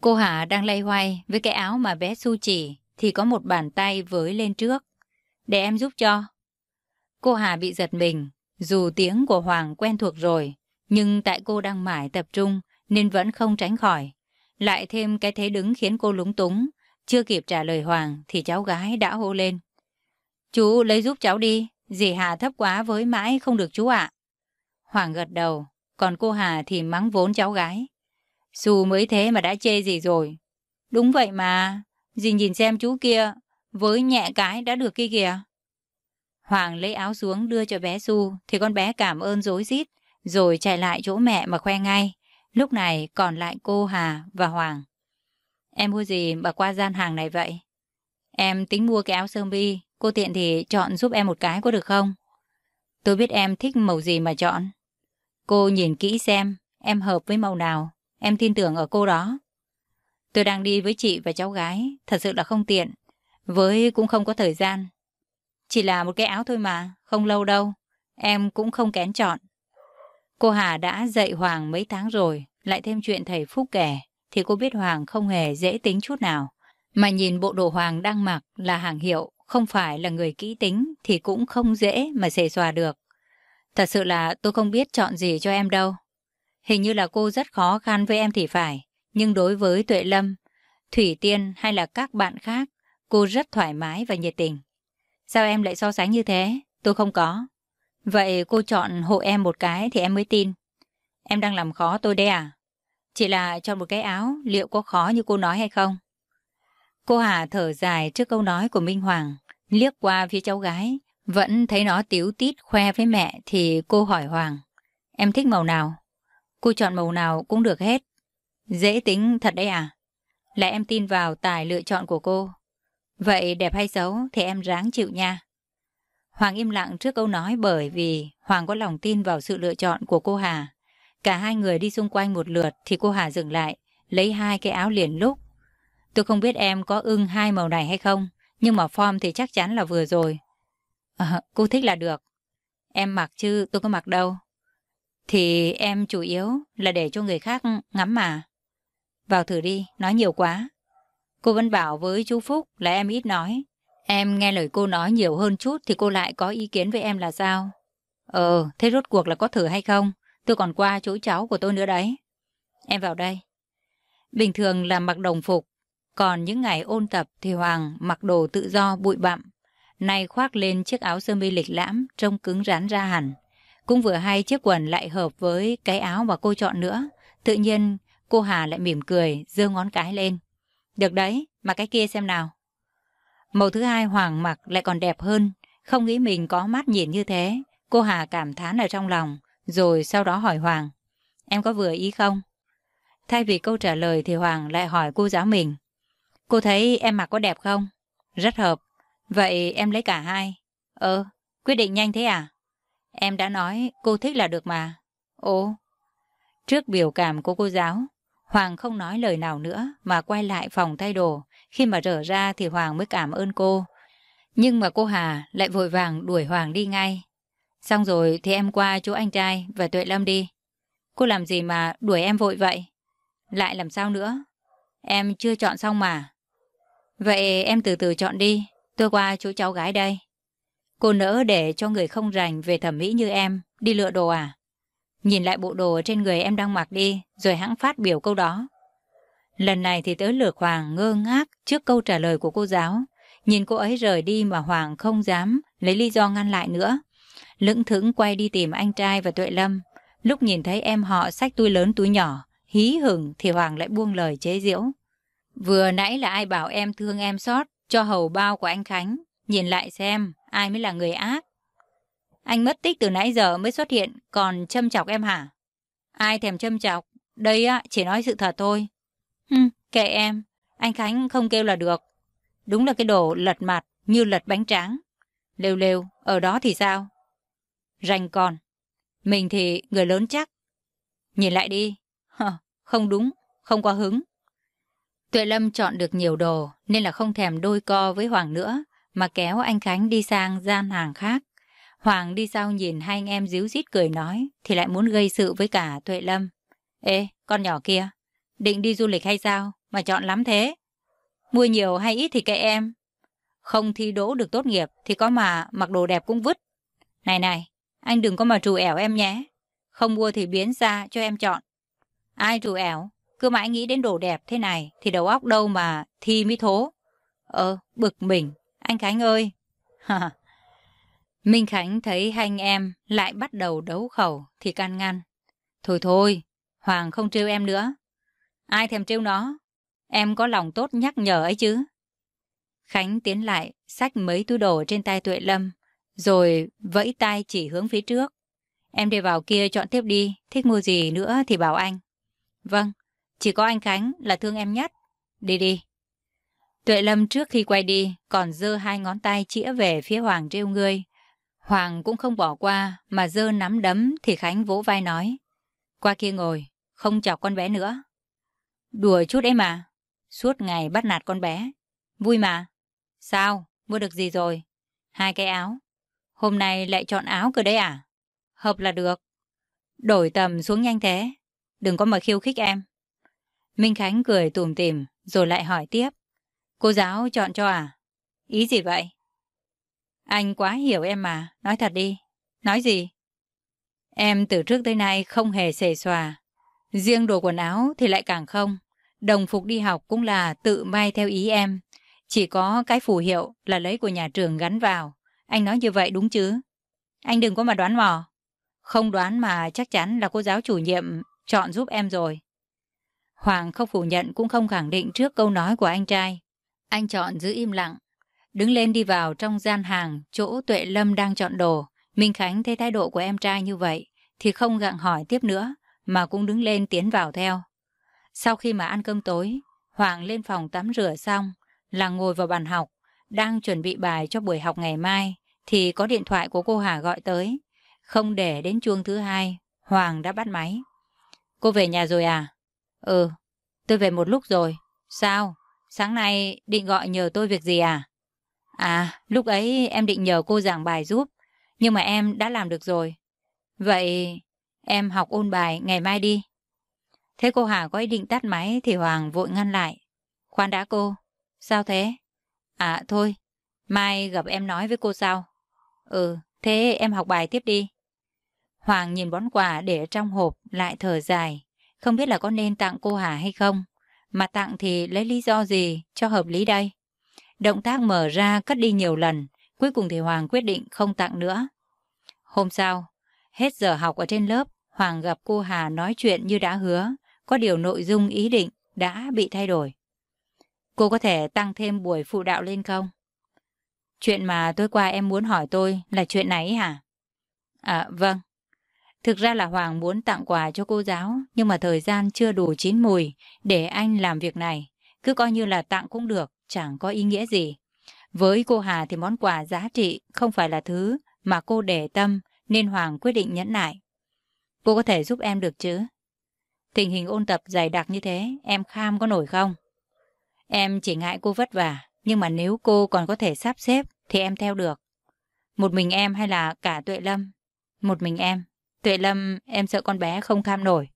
Cô Hà đang lay hoay với cái áo mà bé Su chỉ thì có một bàn tay với lên trước. Để em giúp cho. Cô Hà bị giật mình, dù tiếng của Hoàng quen thuộc rồi, nhưng tại cô đang mải tập trung nên vẫn không tránh khỏi. Lại thêm cái thế đứng khiến cô lúng túng, chưa kịp trả lời Hoàng thì cháu gái đã hô lên. Chú lấy giúp cháu đi, dì Hà thấp quá với mãi không được chú ạ. Hoàng gật đầu, còn cô Hà thì mắng vốn cháu gái. Dù mới thế mà đã chê gì rồi. Đúng vậy mà, dì nhìn xem chú kia, với nhẹ cái đã được kia kìa. Hoàng lấy áo xuống đưa cho bé Su thì con bé cảm ơn dối rít rồi chạy lại chỗ mẹ mà khoe ngay. Lúc này còn lại cô Hà và Hoàng. Em mua gì mà qua gian hàng này vậy? Em tính mua cái áo sơ mi, cô tiện thì chọn giúp em một cái có được không? Tôi biết em thích màu gì mà chọn. Cô nhìn kỹ xem em hợp với màu nào, em tin tưởng ở cô đó. Tôi đang đi với chị và cháu gái, thật sự là không tiện. Với cũng không có thời gian. Chỉ là một cái áo thôi mà, không lâu đâu. Em cũng không kén chọn. Cô Hà đã dạy Hoàng mấy tháng rồi, lại thêm chuyện thầy Phúc kể, thì cô biết Hoàng không hề dễ tính chút nào. Mà nhìn bộ đồ Hoàng đang mặc là hàng hiệu, không phải là người kỹ tính thì cũng không dễ mà xề xòa được. Thật sự là tôi không biết chọn gì cho em đâu. Hình như là cô rất khó khăn với em thì phải, nhưng đối với Tuệ Lâm, Thủy Tiên hay là các bạn khác, cô rất thoải mái và nhiệt tình. Sao em lại so sánh như thế? Tôi không có. Vậy cô chọn hộ em một cái thì em mới tin. Em đang làm khó tôi đấy à? Chỉ là chọn một cái áo, liệu có khó như cô nói hay không? Cô Hà thở dài trước câu nói của Minh Hoàng, liếc qua phía cháu gái, vẫn thấy nó tiếu tít khoe với mẹ thì cô hỏi Hoàng. Em thích màu nào? Cô chọn màu nào cũng được hết. Dễ tính thật đấy à? Là em tin vào tài lựa chọn của cô. Vậy đẹp hay xấu thì em ráng chịu nha. Hoàng im lặng trước câu nói bởi vì Hoàng có lòng tin vào sự lựa chọn của cô Hà. Cả hai người đi xung quanh một lượt thì cô Hà dừng lại, lấy hai cái áo liền lúc. Tôi không biết em có ưng hai màu này hay không, nhưng mà form thì chắc chắn là vừa rồi. À, cô thích là được. Em mặc chứ tôi có mặc đâu. Thì em chủ yếu là để cho người khác ngắm mà. Vào thử đi, nói nhiều quá. Cô vẫn bảo với chú Phúc là em ít nói. Em nghe lời cô nói nhiều hơn chút thì cô lại có ý kiến với em là sao? Ờ, thế rốt cuộc là có thử hay không? Tôi còn qua chỗ cháu của tôi nữa đấy. Em vào đây. Bình thường là mặc đồng phục, còn những ngày ôn tập thì Hoàng mặc đồ tự do bụi bặm. Nay khoác lên chiếc áo sơ mi lịch lãm, trông cứng rắn ra hẳn. Cũng vừa hay chiếc quần lại hợp với cái áo mà cô chọn nữa. Tự nhiên cô Hà lại mỉm cười, giơ ngón cái lên. Được đấy, mà cái kia xem nào. Màu thứ hai Hoàng mặc lại còn đẹp hơn, không nghĩ mình có mắt nhìn như thế. Cô Hà cảm thán ở trong lòng, rồi sau đó hỏi Hoàng. Em có vừa ý không? Thay vì câu trả lời thì Hoàng lại hỏi cô giáo mình. Cô thấy em mặc có đẹp không? Rất hợp. Vậy em lấy cả hai. Ờ, quyết định nhanh thế à? Em đã nói cô thích là được mà. Ồ. Trước biểu cảm của cô giáo, Hoàng không nói lời nào nữa mà quay lại phòng thay đồ. Khi mà rở ra thì Hoàng mới cảm ơn cô. Nhưng mà cô Hà lại vội vàng đuổi Hoàng đi ngay. Xong rồi thì em qua chỗ anh trai và Tuệ Lâm đi. Cô làm gì mà đuổi em vội vậy? Lại làm sao nữa? Em chưa chọn xong mà. Vậy em từ từ chọn đi. Tôi qua chỗ cháu gái đây. Cô nỡ để cho người không rành về thẩm mỹ như em đi lựa đồ à? Nhìn lại bộ đồ trên người em đang mặc đi, rồi hãng phát biểu câu đó. Lần này thì tới lượt Hoàng ngơ ngác trước câu trả lời của cô giáo. Nhìn cô ấy rời đi mà Hoàng không dám lấy lý do ngăn lại nữa. Lững thững quay đi tìm anh trai và Tuệ Lâm. Lúc nhìn thấy em họ xách túi lớn túi nhỏ, hí hửng thì Hoàng lại buông lời chế giễu. Vừa nãy là ai bảo em thương em sót cho hầu bao của anh Khánh. Nhìn lại xem ai mới là người ác. Anh mất tích từ nãy giờ mới xuất hiện, còn châm chọc em hả? Ai thèm châm chọc? Đây á, chỉ nói sự thật thôi. Ừ, kệ em, anh Khánh không kêu là được. Đúng là cái đồ lật mặt như lật bánh tráng. Lêu lêu, ở đó thì sao? Rành còn. Mình thì người lớn chắc. Nhìn lại đi. Hờ, không đúng, không quá hứng. Tuệ Lâm chọn được nhiều đồ nên là không thèm đôi co với Hoàng nữa mà kéo anh Khánh đi sang gian hàng khác. Hoàng đi sau nhìn hai anh em díu dít cười nói thì lại muốn gây sự với cả Tuệ Lâm. Ê, con nhỏ kia, định đi du lịch hay sao mà chọn lắm thế? Mua nhiều hay ít thì kệ em. Không thi đỗ được tốt nghiệp thì có mà mặc đồ đẹp cũng vứt. Này này, anh đừng có mà trù ẻo em nhé. Không mua thì biến ra cho em chọn. Ai trù ẻo? Cứ mãi nghĩ đến đồ đẹp thế này thì đầu óc đâu mà thi mới thố. Ờ, bực mình. Anh Khánh ơi. *laughs* Minh Khánh thấy hai anh em lại bắt đầu đấu khẩu thì can ngăn. Thôi thôi, Hoàng không trêu em nữa. Ai thèm trêu nó? Em có lòng tốt nhắc nhở ấy chứ. Khánh tiến lại, xách mấy túi đồ trên tay Tuệ Lâm, rồi vẫy tay chỉ hướng phía trước. Em đi vào kia chọn tiếp đi, thích mua gì nữa thì bảo anh. Vâng, chỉ có anh Khánh là thương em nhất. Đi đi. Tuệ Lâm trước khi quay đi còn giơ hai ngón tay chĩa về phía Hoàng trêu ngươi. Hoàng cũng không bỏ qua mà giơ nắm đấm thì Khánh vỗ vai nói. Qua kia ngồi, không chọc con bé nữa. Đùa chút ấy mà. Suốt ngày bắt nạt con bé. Vui mà. Sao? Mua được gì rồi? Hai cái áo. Hôm nay lại chọn áo cơ đấy à? Hợp là được. Đổi tầm xuống nhanh thế. Đừng có mà khiêu khích em. Minh Khánh cười tùm tìm rồi lại hỏi tiếp. Cô giáo chọn cho à? Ý gì vậy? Anh quá hiểu em mà, nói thật đi. Nói gì? Em từ trước tới nay không hề xề xòa. Riêng đồ quần áo thì lại càng không. Đồng phục đi học cũng là tự may theo ý em. Chỉ có cái phù hiệu là lấy của nhà trường gắn vào. Anh nói như vậy đúng chứ? Anh đừng có mà đoán mò. Không đoán mà chắc chắn là cô giáo chủ nhiệm chọn giúp em rồi. Hoàng không phủ nhận cũng không khẳng định trước câu nói của anh trai. Anh chọn giữ im lặng. Đứng lên đi vào trong gian hàng, chỗ Tuệ Lâm đang chọn đồ. Minh Khánh thấy thái độ của em trai như vậy thì không gặng hỏi tiếp nữa, mà cũng đứng lên tiến vào theo. Sau khi mà ăn cơm tối, Hoàng lên phòng tắm rửa xong là ngồi vào bàn học, đang chuẩn bị bài cho buổi học ngày mai thì có điện thoại của cô Hà gọi tới. Không để đến chuông thứ hai, Hoàng đã bắt máy. Cô về nhà rồi à? Ừ, tôi về một lúc rồi. Sao? Sáng nay định gọi nhờ tôi việc gì à? À, lúc ấy em định nhờ cô giảng bài giúp, nhưng mà em đã làm được rồi. Vậy em học ôn bài ngày mai đi. Thế cô Hà có ý định tắt máy thì Hoàng vội ngăn lại. Khoan đã cô, sao thế? À thôi, mai gặp em nói với cô sau. Ừ, thế em học bài tiếp đi. Hoàng nhìn bón quà để trong hộp lại thở dài. Không biết là có nên tặng cô Hà hay không. Mà tặng thì lấy lý do gì cho hợp lý đây? Động tác mở ra cất đi nhiều lần. Cuối cùng thì Hoàng quyết định không tặng nữa. Hôm sau, hết giờ học ở trên lớp, Hoàng gặp cô Hà nói chuyện như đã hứa. Có điều nội dung ý định đã bị thay đổi. Cô có thể tăng thêm buổi phụ đạo lên không? Chuyện mà tối qua em muốn hỏi tôi là chuyện này hả? À, vâng. Thực ra là Hoàng muốn tặng quà cho cô giáo, nhưng mà thời gian chưa đủ chín mùi để anh làm việc này. Cứ coi như là tặng cũng được, chẳng có ý nghĩa gì. Với cô Hà thì món quà giá trị không phải là thứ mà cô để tâm, nên Hoàng quyết định nhẫn nại. Cô có thể giúp em được chứ? Tình hình ôn tập dày đặc như thế, em kham có nổi không? Em chỉ ngại cô vất vả, nhưng mà nếu cô còn có thể sắp xếp thì em theo được. Một mình em hay là cả Tuệ Lâm? Một mình em. Tuệ Lâm, em sợ con bé không kham nổi.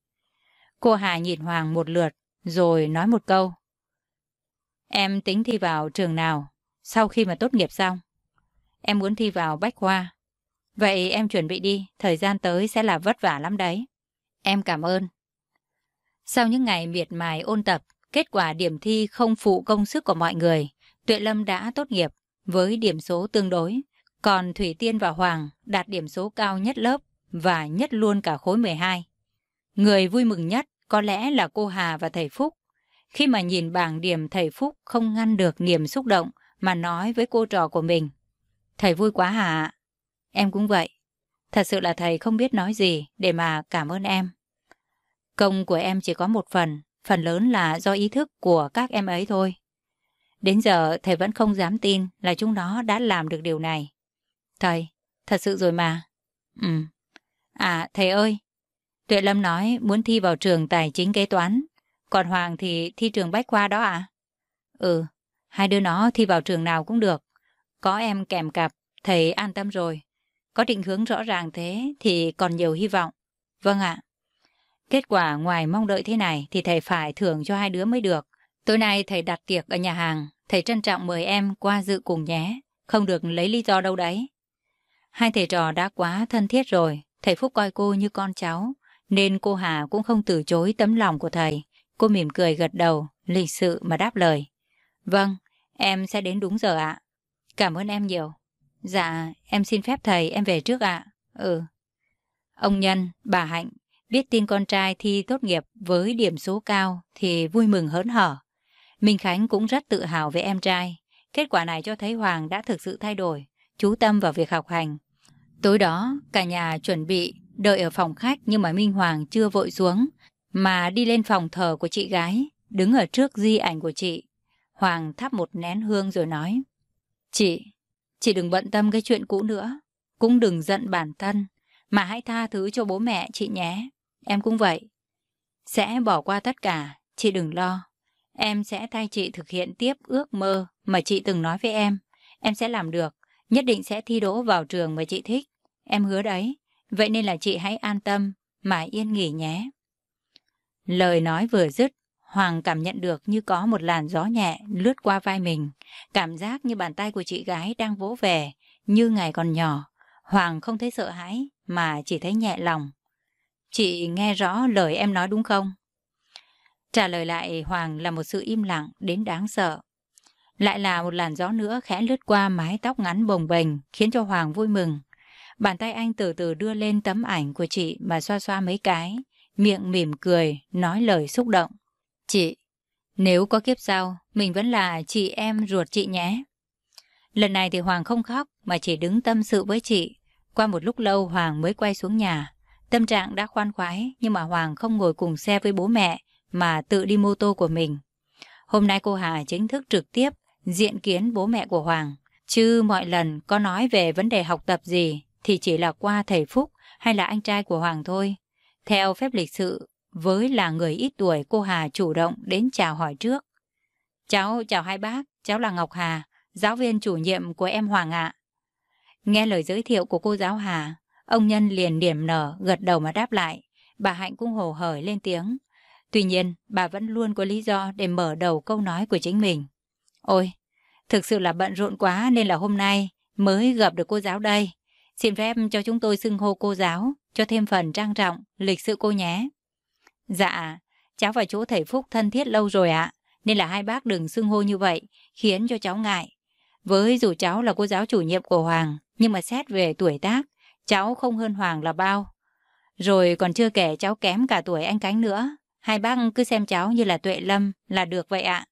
Cô Hà nhìn Hoàng một lượt, rồi nói một câu. Em tính thi vào trường nào, sau khi mà tốt nghiệp xong? Em muốn thi vào Bách Khoa. Vậy em chuẩn bị đi, thời gian tới sẽ là vất vả lắm đấy. Em cảm ơn. Sau những ngày miệt mài ôn tập, Kết quả điểm thi không phụ công sức của mọi người. Tuệ Lâm đã tốt nghiệp với điểm số tương đối. Còn Thủy Tiên và Hoàng đạt điểm số cao nhất lớp và nhất luôn cả khối 12. Người vui mừng nhất có lẽ là cô Hà và thầy Phúc. Khi mà nhìn bảng điểm thầy Phúc không ngăn được niềm xúc động mà nói với cô trò của mình. Thầy vui quá hả? Em cũng vậy. Thật sự là thầy không biết nói gì để mà cảm ơn em. Công của em chỉ có một phần, phần lớn là do ý thức của các em ấy thôi. Đến giờ thầy vẫn không dám tin là chúng nó đã làm được điều này. Thầy, thật sự rồi mà. Ừ. À, thầy ơi, Tuệ Lâm nói muốn thi vào trường tài chính kế toán, còn Hoàng thì thi trường bách khoa đó à? Ừ, hai đứa nó thi vào trường nào cũng được. Có em kèm cặp, thầy an tâm rồi. Có định hướng rõ ràng thế thì còn nhiều hy vọng. Vâng ạ. Kết quả ngoài mong đợi thế này thì thầy phải thưởng cho hai đứa mới được. Tối nay thầy đặt tiệc ở nhà hàng, thầy trân trọng mời em qua dự cùng nhé. Không được lấy lý do đâu đấy. Hai thầy trò đã quá thân thiết rồi, thầy Phúc coi cô như con cháu, nên cô Hà cũng không từ chối tấm lòng của thầy. Cô mỉm cười gật đầu, lịch sự mà đáp lời. Vâng, em sẽ đến đúng giờ ạ. Cảm ơn em nhiều. Dạ, em xin phép thầy em về trước ạ. Ừ. Ông Nhân, bà Hạnh, biết tin con trai thi tốt nghiệp với điểm số cao thì vui mừng hớn hở. Minh Khánh cũng rất tự hào về em trai. Kết quả này cho thấy Hoàng đã thực sự thay đổi, chú tâm vào việc học hành. Tối đó, cả nhà chuẩn bị, đợi ở phòng khách nhưng mà Minh Hoàng chưa vội xuống, mà đi lên phòng thờ của chị gái, đứng ở trước di ảnh của chị. Hoàng thắp một nén hương rồi nói, Chị, chị đừng bận tâm cái chuyện cũ nữa, cũng đừng giận bản thân, mà hãy tha thứ cho bố mẹ chị nhé. Em cũng vậy. Sẽ bỏ qua tất cả, chị đừng lo. Em sẽ thay chị thực hiện tiếp ước mơ mà chị từng nói với em. Em sẽ làm được, nhất định sẽ thi đỗ vào trường mà chị thích. Em hứa đấy, vậy nên là chị hãy an tâm mà yên nghỉ nhé. Lời nói vừa dứt, Hoàng cảm nhận được như có một làn gió nhẹ lướt qua vai mình. Cảm giác như bàn tay của chị gái đang vỗ về, như ngày còn nhỏ. Hoàng không thấy sợ hãi, mà chỉ thấy nhẹ lòng. Chị nghe rõ lời em nói đúng không? Trả lời lại Hoàng là một sự im lặng đến đáng sợ. Lại là một làn gió nữa khẽ lướt qua mái tóc ngắn bồng bềnh khiến cho Hoàng vui mừng. Bàn tay anh từ từ đưa lên tấm ảnh của chị mà xoa xoa mấy cái, miệng mỉm cười, nói lời xúc động. Chị, nếu có kiếp sau, mình vẫn là chị em ruột chị nhé. Lần này thì Hoàng không khóc mà chỉ đứng tâm sự với chị. Qua một lúc lâu Hoàng mới quay xuống nhà. Tâm trạng đã khoan khoái nhưng mà Hoàng không ngồi cùng xe với bố mẹ mà tự đi mô tô của mình. Hôm nay cô Hà chính thức trực tiếp diện kiến bố mẹ của Hoàng. Chứ mọi lần có nói về vấn đề học tập gì thì chỉ là qua thầy Phúc hay là anh trai của Hoàng thôi. Theo phép lịch sự, với là người ít tuổi cô Hà chủ động đến chào hỏi trước. Cháu chào hai bác, cháu là Ngọc Hà, giáo viên chủ nhiệm của em Hoàng ạ. Nghe lời giới thiệu của cô giáo Hà, ông Nhân liền điểm nở, gật đầu mà đáp lại. Bà Hạnh cũng hồ hởi lên tiếng. Tuy nhiên, bà vẫn luôn có lý do để mở đầu câu nói của chính mình. Ôi, thực sự là bận rộn quá nên là hôm nay mới gặp được cô giáo đây. Xin phép cho chúng tôi xưng hô cô giáo, cho thêm phần trang trọng, lịch sự cô nhé. Dạ, cháu và chú thầy Phúc thân thiết lâu rồi ạ, nên là hai bác đừng xưng hô như vậy, khiến cho cháu ngại. Với dù cháu là cô giáo chủ nhiệm của Hoàng, nhưng mà xét về tuổi tác, cháu không hơn Hoàng là bao. Rồi còn chưa kể cháu kém cả tuổi anh Cánh nữa. Hai bác cứ xem cháu như là Tuệ Lâm là được vậy ạ.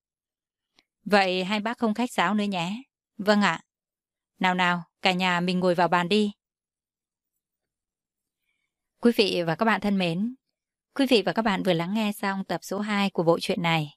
Vậy hai bác không khách sáo nữa nhé. Vâng ạ. Nào nào, cả nhà mình ngồi vào bàn đi. Quý vị và các bạn thân mến, quý vị và các bạn vừa lắng nghe xong tập số 2 của bộ truyện này.